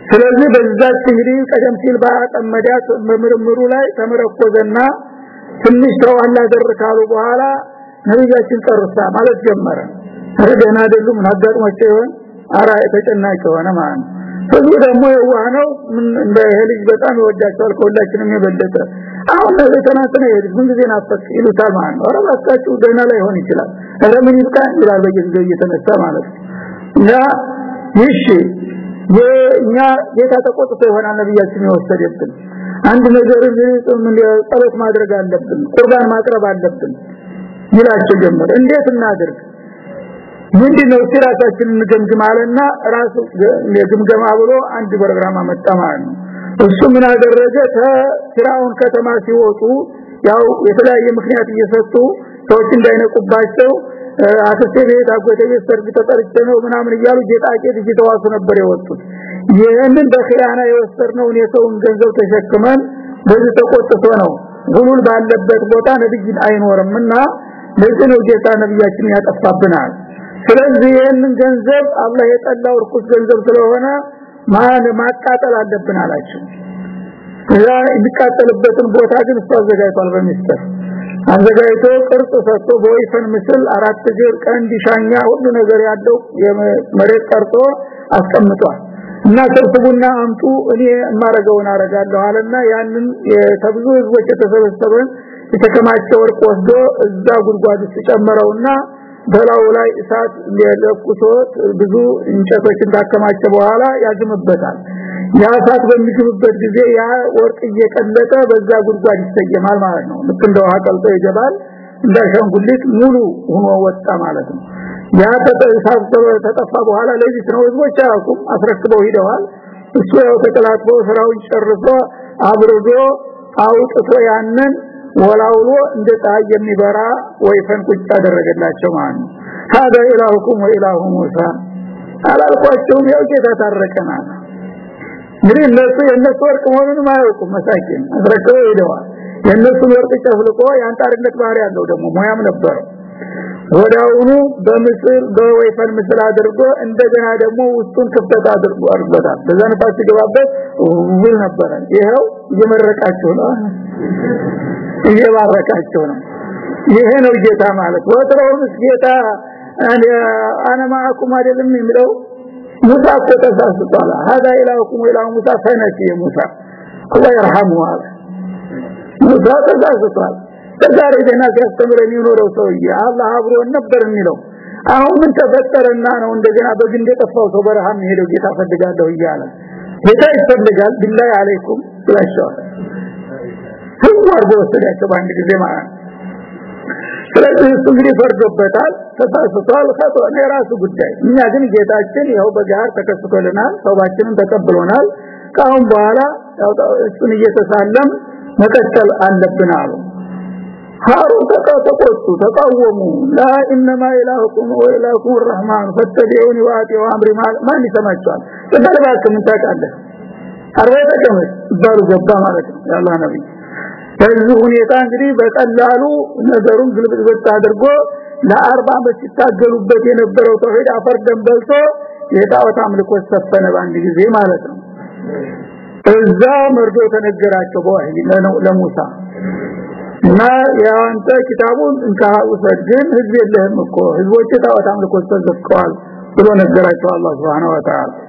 ስለዚህ በዛች እንግዲህ ቀደም ሲል ባጠመዳት በምርምሩ ላይ ተመረኮዘና ትንሽ ተዋላ ደርካሉ በኋላ ነብያችን ቀርሳ ማለት ጀመረ። አረደና አይደሉም? አጋጥሟቸው ይሆን አራ የተጨናቂ ሆነ ማለት ነው። ህዝቡ ደግሞ የዋህ ነው። ልጅ በጣም ይወዳቸዋል። ከሁላችንም የበለጠ አሁን ለተናጠነ ይሄድ ምን ጊዜ ናፈቅ ይሉታል ማለት ነው። አረባታችሁ ደህና ላይ ሆን ይችላል። ኧረ ምን ይብቃ ይላል በጊዜው እየተነሳ ማለት ነው። እና ይሽ የኛ ጌታ ተቆጥቶ ይሆናል ነብያችን የወሰደብን። አንድ ነገር ጸሎት ማድረግ አለብን ቁርባን ማቅረብ አለብን ይላቸው ጀመር። እንዴት እናድርግ ምንድነው? ሲራታችንን እንገምግም አለና ራሱ የግምገማ ብሎ አንድ ፕሮግራም አመጣ ማለት እሱ ምን አደረገ? ከፊራውን ከተማ ሲወጡ ያው የተለያየ ምክንያት እየሰጡ ሰዎች እንዳይነቁባቸው አክስቴ ቤት አጎቴ ቤት ሰርግ ተጠርቼ ነው ምናምን እያሉ ጌጣጌጥ እየተዋሱ ነበር የወጡት። ይህንን በኺያና የወሰድነው የሰውን ገንዘብ ተሸክመን በዚህ ተቆጥቶ ነው ሁሉን ባለበት ቦታ ነብይ አይኖርምና ለዚህ ነው ጌታ ነብያችን ያጠፋብናል ስለዚህ ይህንን ገንዘብ አላህ የጠላው ርኩስ ገንዘብ ስለሆነ ማን ማቃጠል አለብን አላቸው። እዛ የሚቃጠልበትን ቦታ ግን እሱ አዘጋጅቷል በሚስጥር። አዘጋጅቶ ቅርጽ ሰጥቶ በወይፈን ምስል አራት እግር ቀንድ ሻኛ ሁሉ ነገር ያለው የመሬት ቀርጾ አስቀምጧል። እና ሰብስቡና አምጡ እኔ ማረገውን አረጋለሁ አለና ያንን የተብዙ ህዝቦች የተሰበሰበን የተከማቸ ወርቅ ወስዶ እዛ ጉድጓድ ውስጥ ጨመረውና በላው ላይ እሳት ለለኩሶ ብዙ እንጨቶችን ታከማቸ በኋላ ያዝምበታል። ያ እሳት በሚግብበት ጊዜ ያ ወርቅ እየቀለጠ በዛ ጉድጓድ ይሰየማል ማለት ነው። ልክ እንደ ውሃ ቀልጦ ይገባል። እንደ ሸንጉሊት ሙሉ ሆኖ ወጣ ማለት ነው። ያ ተጠፋ በኋላ ለዚህ ነው። ህዝቦች አያውቁም። አስረክበው ሂደዋል። እሱ ያው ተቀላጥፎ ስራውን ጨርሶ አብርዶ አውጥቶ ያንን ወላውሎ እንደ ፀሐይ የሚበራ ወይፈን ቁጭ ያደረገላቸው ማለት ነው هذا ኢላሁኩም ወኢላሁ ሙሳ አላልኳቸውም ያው ጌታ ታረቀናል እንግዲህ እነሱ የእነሱ ወርቅ መሆኑን አያውቁም መሳኪን አስረክበው ሄደዋል የእነሱ ወርቅ ጨፍልቆ የአንጣርነት ባህሪ ያለው ደግሞ ሙያም ነበረው ወዳውኑ በምስል በወይፈን ምስል አድርጎ እንደገና ደግሞ ውስጡን ክፍተት አድርጎ አድርጎታል በዛ ነፋስ ሲገባበት ውል ነበረ ይሄው እየመረቃቸው ነው እየባረካቸው ነው ይሄ ነው ጌታ ማለት ወትሮውንስ ጌታ አነ ማአኩም አይደለም የሚለው ሙሳ እኮ ተሳስቷል هذا ኢላሁኩም ኢላሁ ሙሳ ፈነሲ ሙሳ አላህ ይርሐሙ አለ ሙሳ ተሳስቷል ከዛሬ ደና ሲያስተምረን የኖረው ሰውዬ አላህ አብሮ ነበር የሚለው አሁን ምን ተፈጠረና ነው እንደገና በግንድ የጠፋው ሰው በረሃም ሄደው ጌታ ፈልጋለሁ እያለ ጌታ ይፈልጋል ቢላሂ አለይኩም ብላሻዋል ህዝቡ አርጎ ወሰዳቸው በአንድ ጊዜ ማለት ስለዚህ እሱ እንግዲህ ፈርዶበታል ተሳስቷል ከቶነ የራሱ ጉዳይ እኛ ግን ጌታችን ይኸው በጋር ተከስቶልናል ሰውባችንን ተቀብሎናል ካሁን በኋላ እሱን እየተሳለም መቀጠል አለብን አሉ ሃሩን ተቆጡ ተቃወሙ ላ ኢነማ ኢላሁኩም ወኢላሁኩም الرحمن ፈተቢዑኒ ወአጢዑ አምሪ ማን ይሰማቸዋል ተደረባክ ምን ታውቃለህ አርባ ተቀመጥ ባሉ ገባ ማለት ነው ያላህ ነብይ በዚህ ሁኔታ እንግዲህ በቀላሉ ነገሩን ግልብጥ አድርጎ ለአርባ ዓመት ሲታገሉበት የነበረው ተውሂድ አፈር ደንበልቶ የጣዖት አምልኮ ሰፈነ በአንድ ጊዜ ማለት ነው። እዛ መርዶ ተነገራቸው በወህይ ለሙሳ። እና ያንተ ኪታቡን እንካ ውሰድ ግን ህዝብ የለህም እኮ ህዝቦች ጣዖት አምልኮ ተዘፍቀዋል ብሎ ነገራቸው አላህ Subhanahu Wa Ta'ala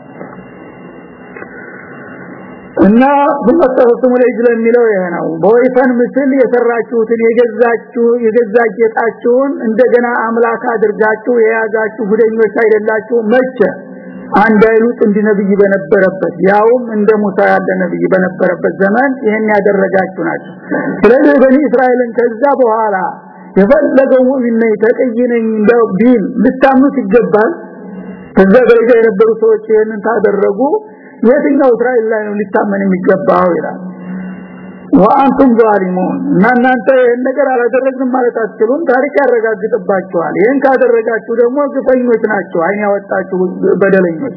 እና በመጣሁትም ላይ የሚለው ይሄ ነው። በወይፈን ምስል የሰራችሁትን የገዛችሁ የገዛ ጌጣችሁን እንደገና አምላክ አድርጋችሁ የያዛችሁ ጉደኞች አይደላችሁ። መቼ? አንድ አይሉት እንዲ ነብይ በነበረበት ያውም እንደ ሙሳ ያለ ነብይ በነበረበት ዘመን ይሄን ያደረጋችሁ ናችሁ ስለዚህ በኒ እስራኤልን ከዛ በኋላ የፈለገው ሙእሚን ነኝ ተቀይ ነኝ እንደው ቢል ልታምኑት ይገባል። ከዛ ደረጃ የነበሩ ሰዎች ይሄንን ታደረጉ የትኛው እስራኤል ላይ ነው ሊታመን የሚገባው ይላል? ወአንቱም ዛሊሙን። እና እናንተ ይሄን ነገር አላደረግንም ማለት አትችሉም ታሪክ ያረጋግጥባችኋል። ይሄን ካደረጋችሁ ደግሞ ግፈኞች ናቸው አይን ያወጣችሁ በደለኞች።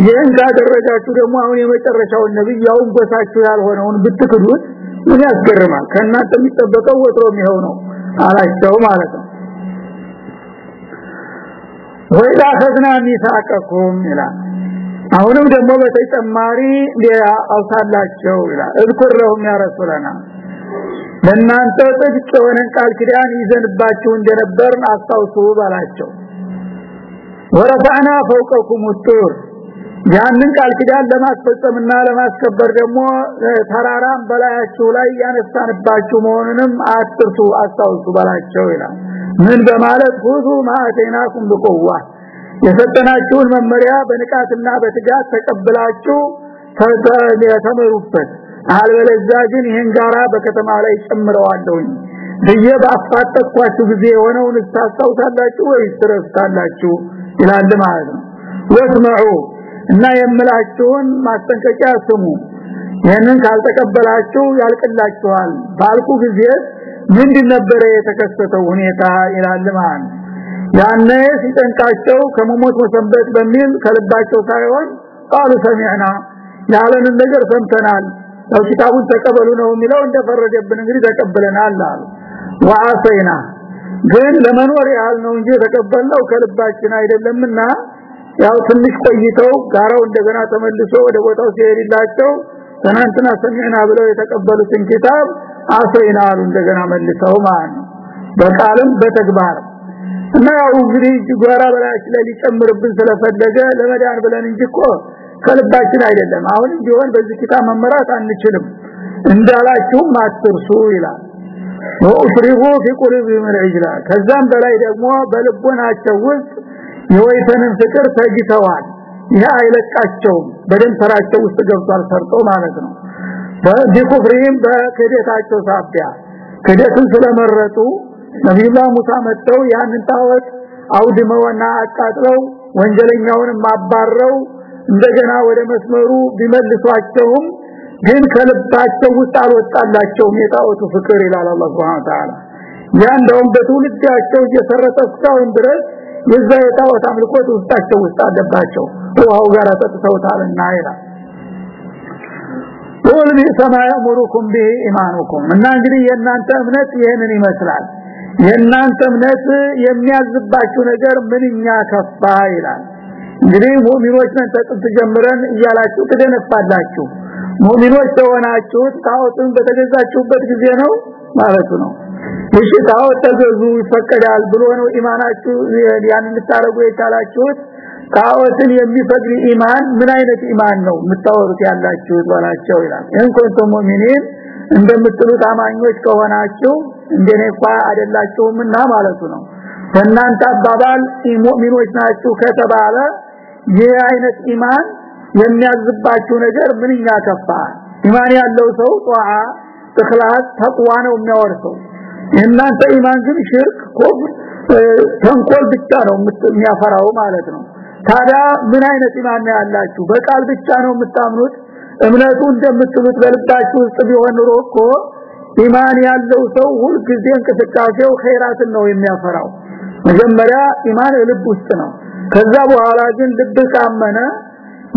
ይሄን ካደረጋችሁ ደግሞ አሁን የመጨረሻውን ነብይ ያውን ጎሳችሁ ያልሆነውን ብትክዱት ምን ያስገርማል? ከእናንተ የሚጠበቀው ይኸው ነው አላቸው ማለት ነው። ወይዳ ከዝና ሚሳቀኩም ይላል አሁንም ደግሞ በተጨማሪ አውሳላቸው ይላል። እዝኩረሁም ያ ረሱላና ለናንተ ጥብቅ የሆነ ቃል ኪዳን ይዘንባችሁ እንደነበርን አስታውሱ ባላቸው። ወረፋና ፈውቀኩም ጡር ያንን ቃል ኪዳን ለማስፈጸምና ለማስከበር ደግሞ ተራራም በላያችሁ ላይ ያነሳንባችሁ መሆኑንም አትርሱ አስታውሱ በላቸው ይላል። ምን በማለት ሁሉ ማአተናኩም በቆዋ የሰጠናችሁን መመሪያ በንቃትና በትጋት ተቀብላችሁ ተመሩበት። አልበለዚያ ግን ይሄን ጋራ በከተማ ላይ ጨምረዋለሁኝ ብዬ ባፋጠቅኳችሁ ጊዜ የሆነውን ታስታውሳላችሁ ወይስ ትረስታላችሁ? ይላል ማለት ነው። ወስመዑ እና የምላችሁን ማስጠንቀቂያ ስሙ። ይህንን ካልተቀበላችሁ ያልቅላችኋል። ባልኩ ጊዜ ምንድን ነበረ የተከሰተው ሁኔታ? ይላል ማለት ያነ ሲጠንቃቸው ከመሞት መሰንበት በሚል ከልባቸው ሳይሆን ቃሉ ሰሚዕና ያለንን ነገር ሰምተናል። ያው ኪታቡን ተቀበሉ ነው የሚለው እንደፈረደብን እንግዲህ ተቀበለናል አሉ። ወአሰይና ግን ለመኖር ያህል ነው እንጂ ተቀበልነው ከልባችን አይደለምና ያው ትንሽ ቆይተው ጋራው እንደገና ተመልሶ ወደ ቦታው ሲሄድላቸው ትናንትና ሰሚዕና ብለው የተቀበሉትን ኪታብ አሰይና አሉ እንደገና መልሰው ማለት ነው። በቃልም በተግባር እና ያው እንግዲህ ጓራ በላያችን ላይ ሊጨምርብን ስለፈለገ ለመዳን ብለን እንጂ እኮ ከልባችን አይደለም አሁን ቢሆን በዚህ ኪታብ መመራት አንችልም እንዳላችሁም አትርሱ ይላል ወኡፍሪሁ في قلوبهم العجل ከዛም በላይ ደግሞ በልቦናቸው ውስጥ የወይተንን ፍቅር ተግተዋል ይሄ አይለቃቸውም በደም ተራቸው ውስጥ ገብቷል ሰርጦ ማለት ነው በዲኩፍሪም በክደታቸው ሳቢያ ክደትን ስለመረጡ ነብዩላህ ሙሳ መጥተው ያንን ታወት አውድመውና አቃጥለው ወንጀለኛውን ማባረው እንደገና ወደ መስመሩ ቢመልሷቸውም ግን ከልባቸው ውስጥ አልወጣላቸውም የጣዖቱ ፍቅር ይላል አላህ Subhanahu Ta'ala ያ እንደውም በትውልዳቸው እየሰረተ እስካሁን ድረስ የዛ የጣዖት አምልኮት ውስጣቸው ውስጥ አለባቸው። ውሃው ጋር ተጥተውታልና ይላል። ቁል ቢሰማ ያእሙሩኩም ቢሂ ኢማኑኩም እና እንግዲህ የእናንተ እምነት ይህንን ይመስላል የእናንተ እምነት የሚያዝባችሁ ነገር ምንኛ ከፋ ይላል። እንግዲህ ሙእሚኖች ነን ጀምረን እያላችሁ ትደነፋላችሁ። ሙእሚኖች ተሆናችሁት ታውትን በተገዛችሁበት ጊዜ ነው ማለቱ ነው። እሺ ታውት ተገዙ ይፈቀዳል ብሎ ነው ኢማናችሁ ያንን ልታረጉ የቻላችሁት? ታውትን የሚፈቅድ ኢማን ምን አይነት ኢማን ነው የምታወሩት ያላችሁት? ባላቸው ይላል። እንኳን ሙእሚኒን እንደምትሉት አማኞች ከሆናችሁ እንደኔ እንኳ አይደላችሁምና ማለቱ ነው። ከእናንተ አባባል ሙእሚኖች ናችሁ ከተባለ ይህ አይነት ኢማን የሚያዝባችሁ ነገር ምንኛ ከፋ! ኢማን ያለው ሰው ጧዓ እخلاص ተቅዋ ነው የሚያወርሰው። እናንተ ኢማን ግን ሽርክ ኩፍር ተንኮል ብቻ ነው የሚያፈራው ማለት ነው። ታዲያ ምን አይነት ኢማን ያላችሁ? በቃል ብቻ ነው የምታምኑት? እምነቱ እንደምትሉት በልባችሁ ውስጥ ቢሆን ኖሮ እኮ ኢማን ያለው ሰው ሁሉ ጊዜ እንቅስቃሴው ኸይራትን ነው የሚያፈራው። መጀመሪያ ኢማን ልብ ውስጥ ነው። ከዛ በኋላ ግን ልብ ካመነ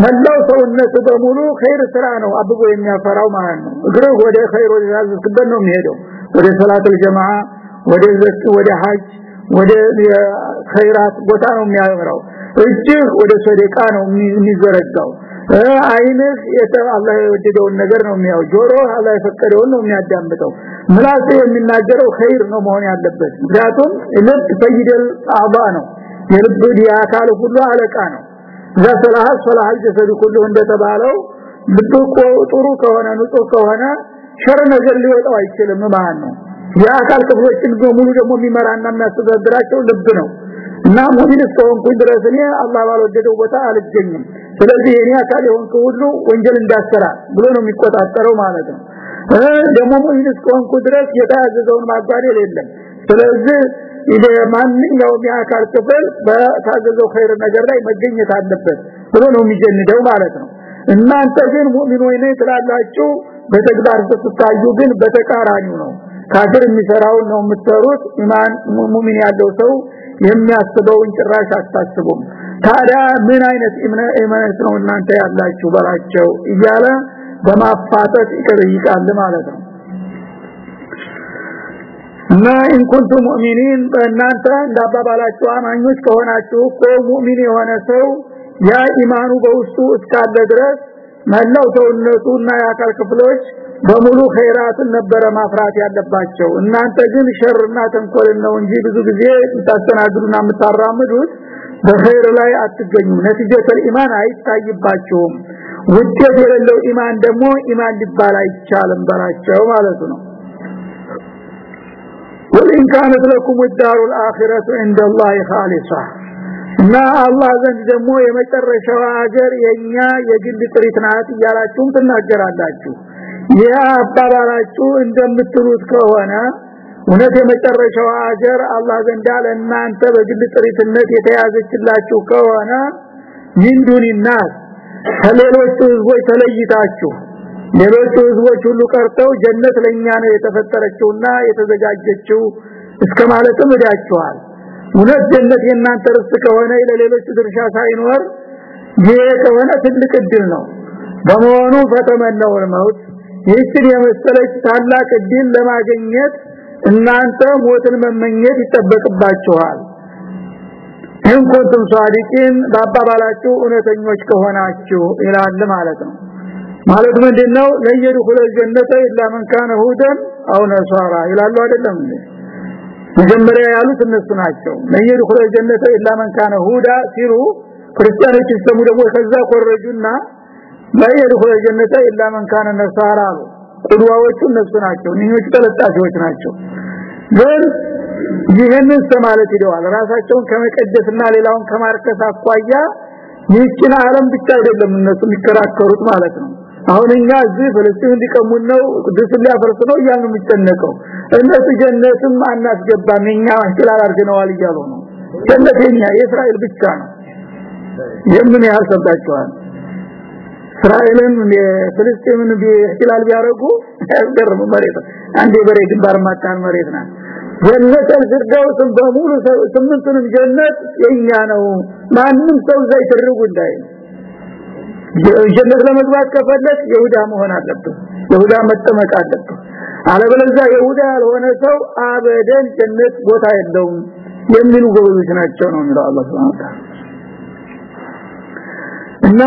መላው ሰውነት በሙሉ ኸይር ስራ ነው አብቦ የሚያፈራው ማለት ነው። እግር ወደ ኸይር ወደ ያዝክበት ነው የሚሄደው። ወደ ሰላተል ጀማዓ ወደ ዘክ ወደ ሐጅ ወደ ኸይራት ቦታ ነው የሚያመራው እጅህ ወደ ሰደቃ ነው የሚዘረጋው አይንህ አላህ የወደደውን ነገር ነው የሚያው ጆሮ አላህ የፈቀደውን ነው የሚያዳምጠው። ምላስ የሚናገረው ኸይር ነው መሆን ያለበት። ምክንያቱም ልብ ሰይደል አባ ነው። የልብ የአካል ሁሉ አለቃ ነው። ዘሰላህ ሰላህ ጀሰዱ ሁሉ እንደተባለው ልብ ጥሩ ከሆነ ንጹህ ከሆነ ሸር ነገር ሊወጣው አይችልም ማለት ነው። የአካል ክፍሎችን በሙሉ ደግሞ የሚመራና የሚያስተዳድራቸው ልብ ነው። እና ሙሚን እስከሆንኩኝ ድረስ እኔ አላህ ባልወደደው ቦታ አልገኝም ስለዚህ እኔ አካል የሆንኩ ሁሉ ወንጀል እንዳሰራ ብሎ ነው የሚቆጣጠረው ማለት ነው። ደግሞ ሙሚን እስከሆንኩ ድረስ የታዘዘውን ማጓደል የለም። ስለዚህ ኢደ ማንኛውም የአካል ክፍል በታዘዘው ኸይር ነገር ላይ መገኘት አለበት ብሎ ነው የሚጀንደው ማለት ነው። እናንተ ግን ሙእሚኖች ነኝ ትላላችሁ በተግባር ስትታዩ ግን በተቃራኒው ነው። ካፍር የሚሰራውን ነው የምትሰሩት። ኢማን ሙእሚን ያለው ሰው የሚያስበውን ጭራሽ አታስቡም ታዲያ ምን አይነት እምነት ነው እናንተ ያላችሁ በላቸው? እያለ በማፋጠጥ ይጠይቃል ማለት ነው። እና إن كنتم مؤمنين በእናንተ እንዳባባላችሁ አማኞች ከሆናችሁ እኮ ሙእሚን የሆነ ሰው ያ ኢማኑ በውስጡ እስካለ ድረስ መላው ሰውነቱና የአካል ክፍሎች በሙሉ ኸይራትን ነበረ ማፍራት ያለባቸው። እናንተ ግን ሸርና ተንኮል ነው እንጂ ብዙ ጊዜ የምታስተናግዱና የምታራምዱት በኸይር ላይ አትገኙ። ነቲጀተል ኢማን አይታይባቸውም። ውጤት የሌለው ኢማን ደግሞ ኢማን ሊባል አይቻልም በላቸው ማለት ነው። ወኢን ካነት ለኩም ዳሩል አኺረቱ ኢንደላሂ ኻሊሳ እና አላህ ዘንድ ደግሞ የመጨረሻው ሀገር የኛ የግል ጥሪት ናት እያላችሁም ትናገራላችሁ። ያ አባባላችሁ እንደምትሉት ከሆነ እውነት የመጨረሻው ሀገር አላህ ዘንድ ለእናንተ በግል ጥሪትነት የተያዘችላችሁ ከሆነ ይንዱንናስ ከሌሎቹ ህዝቦች ተለይታችሁ ሌሎቹ ህዝቦች ሁሉ ቀርተው ጀነት ለኛ ነው የተፈጠረችውና የተዘጋጀችው እስከ ማለትም እዳችኋል። እውነት ጀነት የእናንተ ርስት ከሆነ ለሌሎች ድርሻ ሳይኖር ይሄ ከሆነ ትልቅ እድል ነው። በመሆኑ ፈተመነው መውት ይህችን የመሰለች ታላቅ እድል ለማግኘት እናንተ ሞትን መመኘት ይጠበቅባችኋል። እንኩንቱም ሷዲቂን በአባባላችሁ እውነተኞች ከሆናችሁ ይላል ማለት ነው። ማለት ምንድነው? ለየድኹለ ጀነተ ኢላ መን ካነ ሁደን አው ነሳራ ይላሉ አይደለም መጀመሪያ ያሉት እነሱ ናቸው። ለየድኹለ ጀነተ ኢላ መን ካነ ሁዳ ሲሉ ክርስቲያኖች ሲሰሙ ደግሞ ከዛ ኮረጁና ለየድኹለ ጀነተ ኢላ መን ካነ ነሳራ አሉ ቁድዋዎቹ እነሱ ናቸው። እነኞቹ ተለጣፊዎች ናቸው። ግን ይህንን ማለት ይደዋል ራሳቸውን ከመቀደስና ሌላውን ከማርከስ አኳያ ይህችን ዓለም ብቻ አይደለም እነሱ የሚከራከሩት ማለት ነው። አሁን እኛ እዚህ ፍልስጤም ሊቀሙን ነው ቅዱስ ሊያፈርስ ነው እያሉ የሚጨነቀው። እነሱ ጀነትም አናስገባም እኛ አሽላል አድርገነዋል እያሉ ነው። ጀነት የእስራኤል ብቻ ነው። የምን ያህል ሰምታችኋል እስራኤልን ፍልስጤምን ቢህላል ቢያረጉ ያስገርም መሬት አንድ የበሬ ግንባር ማጣን መሬት ናት። ጀነት አልፍርዳውስን በሙሉ ስምንቱንም ጀነት የኛ ነው። ማንም ሰው ዘይ ትርጉ እንዳይ ጀነት ለመግባት ከፈለክ ይሁዳ መሆን አለበት ይሁዳ መጠመቅ አለበት አለበለዚያ ይሁዳ ያልሆነ ሰው አበደን ጀነት ቦታ የለውም። የሚሉ ጎበዞች ናቸው ነው የሚለው አላህ እና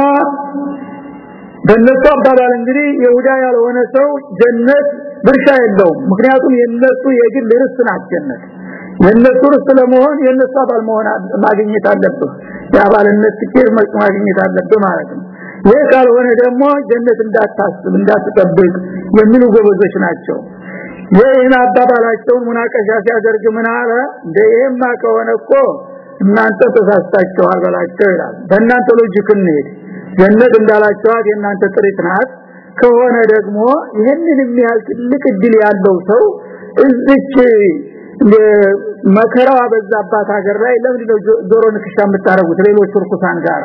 በእነሱ አባባል እንግዲህ ይሁዳ ያልሆነ ሰው ጀነት ድርሻ የለውም። ምክንያቱም የነሱ የግል ርስት ናት ጀነት። የነሱ ርስት ለመሆን የነሱ አባል መሆን ማግኘት አለበት የአባልነት ትኬት ማግኘት አለበት ማለት ነው። ይህ ካልሆነ ደግሞ ጀነት እንዳታስብ እንዳትጠብቅ የሚሉ ጎበዞች ናቸው። ይህን አባባላቸውን ሙናቀሻ ሲያደርግ ምን አለ? እንደይህማ ከሆነ እኮ እናንተ ተሳስታችኋል በላቸው ይላል። በእናንተ ሎጂክ እንሄድ ጀነት እንዳላችኋት የእናንተ ጥሪት ናት። ከሆነ ደግሞ ይህንን የሚያህል ትልቅ እድል ያለው ሰው እዚች መከራዋ በዛባት ሀገር ላይ ለምን ነው ጆሮ ንክሻ የምታረጉት ሌሎች ርኩሳን ጋራ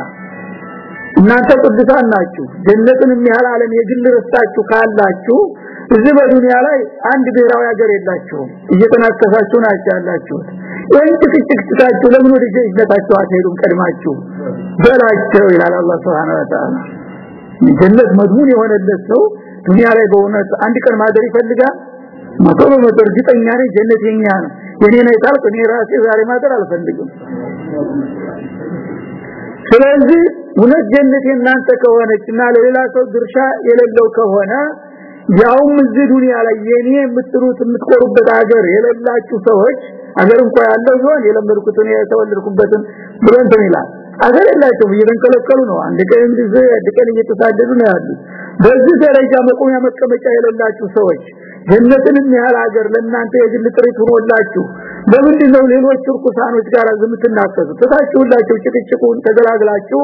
እናንተ ቅዱሳን ናችሁ። ጀነትን የሚያህል ዓለም የግል ርስታችሁ ካላችሁ እዚህ በዱንያ ላይ አንድ ብሔራዊ ሀገር የላችሁም። እየተናከሳችሁ ናችሁ ያላችሁት። ይህን ጭቅጭቅጭቃችሁ ለምን ወደ ጀነታችሁ አትሄዱም? ቀድማችሁ በላቸው ይላል አላህ Subhanahu Wa Ta'ala ጀነት መድሙን የሆነለት ሰው ዱንያ ላይ በእውነት አንድ ቀን ማደር ይፈልጋል? መቶ በመቶ እርግጠኛ ነኝ ጀነት የኛ ነው። የኔ ነው ታልኩ እኔ ራሴ ዛሬ ማደር አልፈልግም። ስለዚህ እውነት ጀነት የናንተ ከሆነችና ለሌላ ሰው ድርሻ የሌለው ከሆነ ያውም እዚህ ዱንያ ላይ የኔ የምትሉት የምትቆሩበት ሀገር የሌላችሁ ሰዎች ሀገር እንኳን ያለው ይሆን የለመድኩትን የተወለድኩበትን ብለን ይላል። አገር የላቸውም እየተንከለከሉ ነው። አንድ ቀን እንደዚህ አንድ ቀን እየተሳደዱ ነው ያሉ በዚህ ደረጃ መቆሚያ መቀመጫ የሌላችሁ ሰዎች ጀነትን የሚያህል ሀገር ለእናንተ የግል ጥሪት ሆኖላችሁ ለምንድነው ሌሎች ርኩሳኖች ጋር ዝምትናከሱ ተታችሁላችሁ ጭቅጭቁን ተገላግላችሁ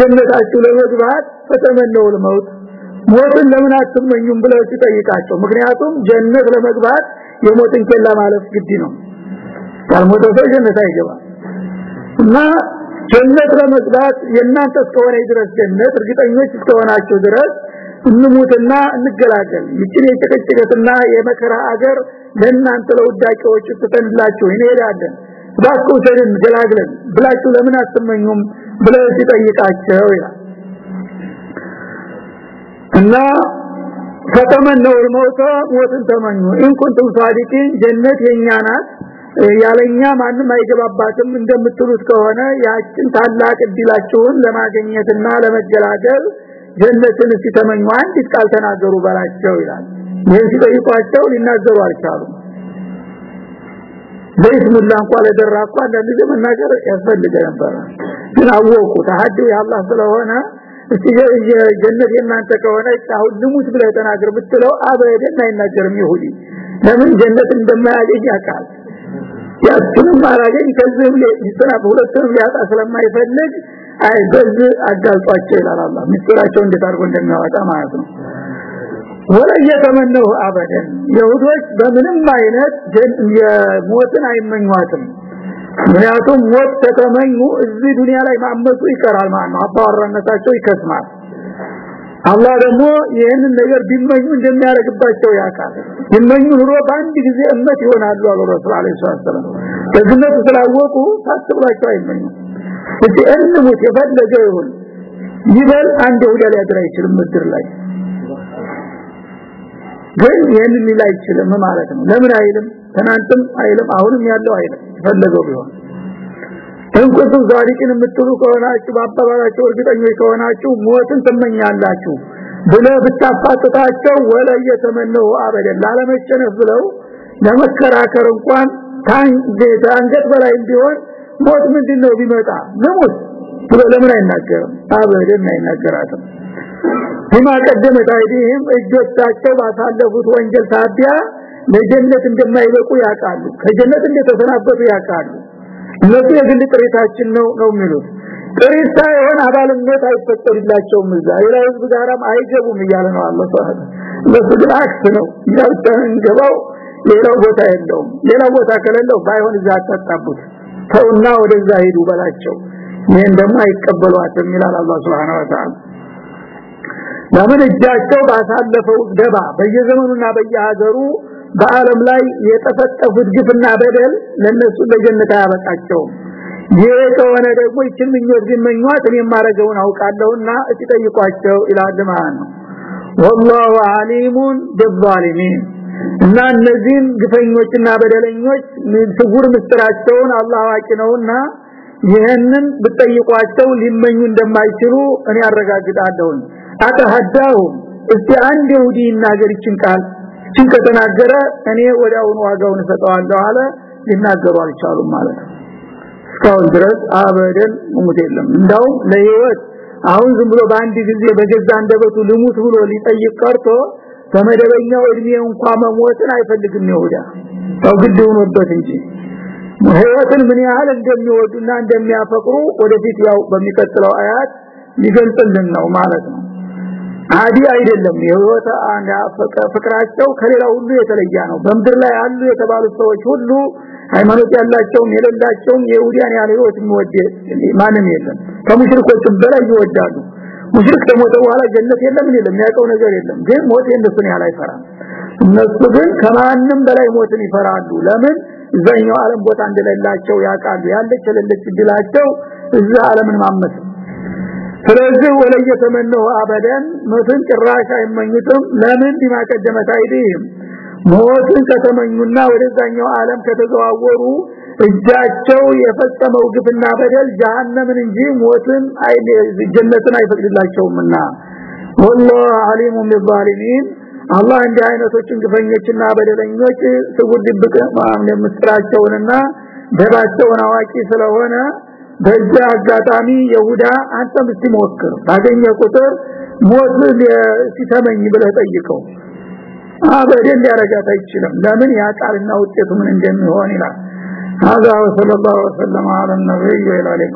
ጀነታችሁ ለመግባት ፈተመነው ለመውት ሞትን ለምን አትመኙም ብለው ሲጠይቃቸው? ምክንያቱም ጀነት ለመግባት የሞትን ኬላ ማለፍ ግድ ነው። ካልሞተ ሰው ጀነት አይገባም። እና ጀነት ለመግባት የእናንተ እስከሆነ ድረስ ጀነት እርግጠኞች እስከሆናችሁ ድረስ እንሙትና እንገላገል። ይችን የጭቅጭቅትና የመከራ አገር ለእናንተ ለውዳቂዎች ትተንላችሁ እንሄዳለን ባቁተን ገላግለን ብላችሁ ለምን አትመኙም ብለው ሲጠይቃቸው ይላል እና ፈተመነው ሞታ ሞትን ተመኙ። እንኩንቱም ሳዲቂን ጀነት የኛ ናት። ያለኛ ማንም አይገባባትም እንደምትሉት ከሆነ ያችን ታላቅ እድላችሁን ለማገኘትና ለመገላገል ጀነትን ሲተመኙ አንዲት ቃል ተናገሩ በላቸው ይላል። ይህን ሲጠይቋቸው ሊናገሩ አልቻሉም። በስሙላ እንኳን ለደራኳ አንዳንድ ጊዜ መናገር ያስፈልገ ነበር። ግን አወቁ። ተሐዲው የአላህ ስለሆነ እስቲ ጀነት የናንተ ከሆነ አሁን ልሙት ብለህ ተናገር ብትለው አበደን አይናገርም ይሁዲ። ለምን ጀነት እንደማያገኝ ያውቃል። ያቱንም አላገኝ ከዚህም ሊሰና በሁለቱም ሊያጣ ስለማይፈልግ አይ በዚህ አጋልጧቸው ይላል አላህ። ምስጢራቸው እንዴት እንደሚያወጣ ማለት ነው። ወላ የተመነው አበደን። ይሁዶች በምንም አይነት የሞትን አይመኟትም ምክንያቱም ሞት ከተመኙ እዚህ ዱንያ ላይ ማመፁ ይቀራል ማለት ነው። አባወራነታቸው ይከስማል። አላህ ደግሞ ይህንን ነገር ቢመኙ እንደሚያደርግባቸው ያውቃል። ቢመኙ ኑሮ በአንድ ጊዜ እመት ይሆናሉ አሉ ረሱል አለይሂ ሰላም። ደግነቱ ስላወቁ ታስብላቸው አይመኙ እስቲ እንሙት የፈለገ ይሁን ይበል አንድ ይሁዳ ሊያድር አይችልም ምድር ላይ ግን ይህንን ሊል አይችልም ማለት ነው። ለምን አይልም? ትናንትም አይልም አሁንም ያለው አይልም። ፈለገው ቢሆን። እንቁቱ ዛሪቅን የምትሉ ከሆናችሁ በአባባላችሁ እርግጠኞች ከሆናችሁ ሞትን ትመኛላችሁ ብለ ብታፋጥጣቸው ወለ የተመነው አበደን ላለመጨነፍ ብለው ለመከራከር እንኳን ታንገት በላይ ቢሆን ሞት ምንድነው? ቢመጣ ንሙት ብሎ ለምን አይናገርም? አበደን አይናገራትም ቢማ ቀደመት አይዲህም እጆቻቸው ባሳለፉት ወንጀል ሳቢያ ለጀነት እንደማይበቁ ያውቃሉ። ከጀነት እንደተሰናበቱ ያውቃሉ። እነሱ የግል ጥሪታችን ነው ነው የሚሉት። ጥሪት ሳይሆን አባልነት አይፈጠርላቸውም እዛ። ሌላ ህዝብ ጋራም አይገቡም እያለ ነው አላህ ተዓላ እነሱ ግን አክስ ነው። ያልተንገባው ሌላው ቦታ የለውም። ሌላ ቦታ ከሌለው ባይሆን እዛ አጣጣቡት ተውና ወደዛ ሄዱ በላቸው። ይሄን ደግሞ አይቀበሏትም ይላል አላህ Subhanahu Wa ለምን እጃቸው ባሳለፈው ደባ በየዘመኑና በየሀገሩ በአለም ላይ የተፈጠፉት ግፍና በደል ለነሱ ለጀነት አያበቃቸውም። ይህ ከሆነ ደግሞ ይችን ምኞት ቢመኟት እኔ የማረገውን አውቃለሁና እሺ ጠይቋቸው ይላል ማለት ነው። ወላሁ አሊሙን ቢዛሊሚን እና እነዚህን ግፈኞችና በደለኞች ስጉር ምስጥራቸውን አላህ አዋቂ ነውና ይህንን ብጠይቋቸው ሊመኙ እንደማይችሉ እኔ አረጋግጣለሁኝ። አተሐዳው። እስቲ አንድ ይሁዲ ይናገር ይችን ቃል። ይችን ከተናገረ እኔ ወዲያውኑ ዋጋውን ሰጠዋለሁ አለ። ሊናገሩ አልቻሉም ማለት ነው። እስካሁን ድረስ አበደን ሙት የለም። እንዳው ለህይወት አሁን ዝም ብሎ በአንድ ጊዜ በገዛ እንደበቱ ልሙት ብሎ ሊጠይቅ ቀርቶ በመደበኛው እድሜ እንኳን መሞትን አይፈልግም ይሁዳ። ታው ግድ ሆኖበት እንጂ ህይወትን ምን ያህል እንደሚወዱና እንደሚያፈቅሩ ወደፊት ያው በሚቀጥለው አያት ሊገልጽልን ነው ማለት ነው አዲ አይደለም። አንድ ፍቅራቸው ከሌላው ሁሉ የተለየ ነው። በምድር ላይ ያሉ የተባሉ ሰዎች ሁሉ ሃይማኖት ያላቸውም የሌላቸውም የይሁዲያን ያለ ህይወት ማንም የለም። ከሙሽሪኮች በላይ ይወዳሉ። ሙሽሪክ ከሞተ በኋላ ጀነት የለም የለም። የሚያውቀው ነገር የለም። ግን ሞት የነሱን ያህል አይፈራም። እነሱ ግን ከማንም በላይ ሞትን ይፈራሉ። ለምን? እዛኛው ዓለም ቦታ እንደሌላቸው ያውቃሉ። ያለች የሌለች ድላቸው እዛ ዓለምን ማመስ ስለዚህ ወለየ ተመነው አበደን ሞትን ጭራሽ አይመኙትም ለምን ዲማቀደመት አይዲም ሞትን ከተመኙና ወደዛኛው ዓለም ከተዘዋወሩ እጃቸው የፈጸመው ግፍና በደል ጀሃነምን እንጂ ሞትን ጀነትን አይፈቅድላቸውምና والله عليم بالظالمين አላህ እንዲህ አይነቶችን ግፈኞችና በደለኞች ስውር ድብቅ ምስጥራቸውንና ደባቸውን አዋቂ ስለሆነ በዛ አጋጣሚ ይሁዳ አንተም እስቲ ሞክር ባገኘ ቁጥር ሞት ሲተመኝ ብለህ ጠይቀው አበደን ሊያረጋት አይችልም ለምን ያ ቃልና ውጤቱ ምን እንደሚሆን ይላል هذا وصلى الله وسلم على النبي وعلى اله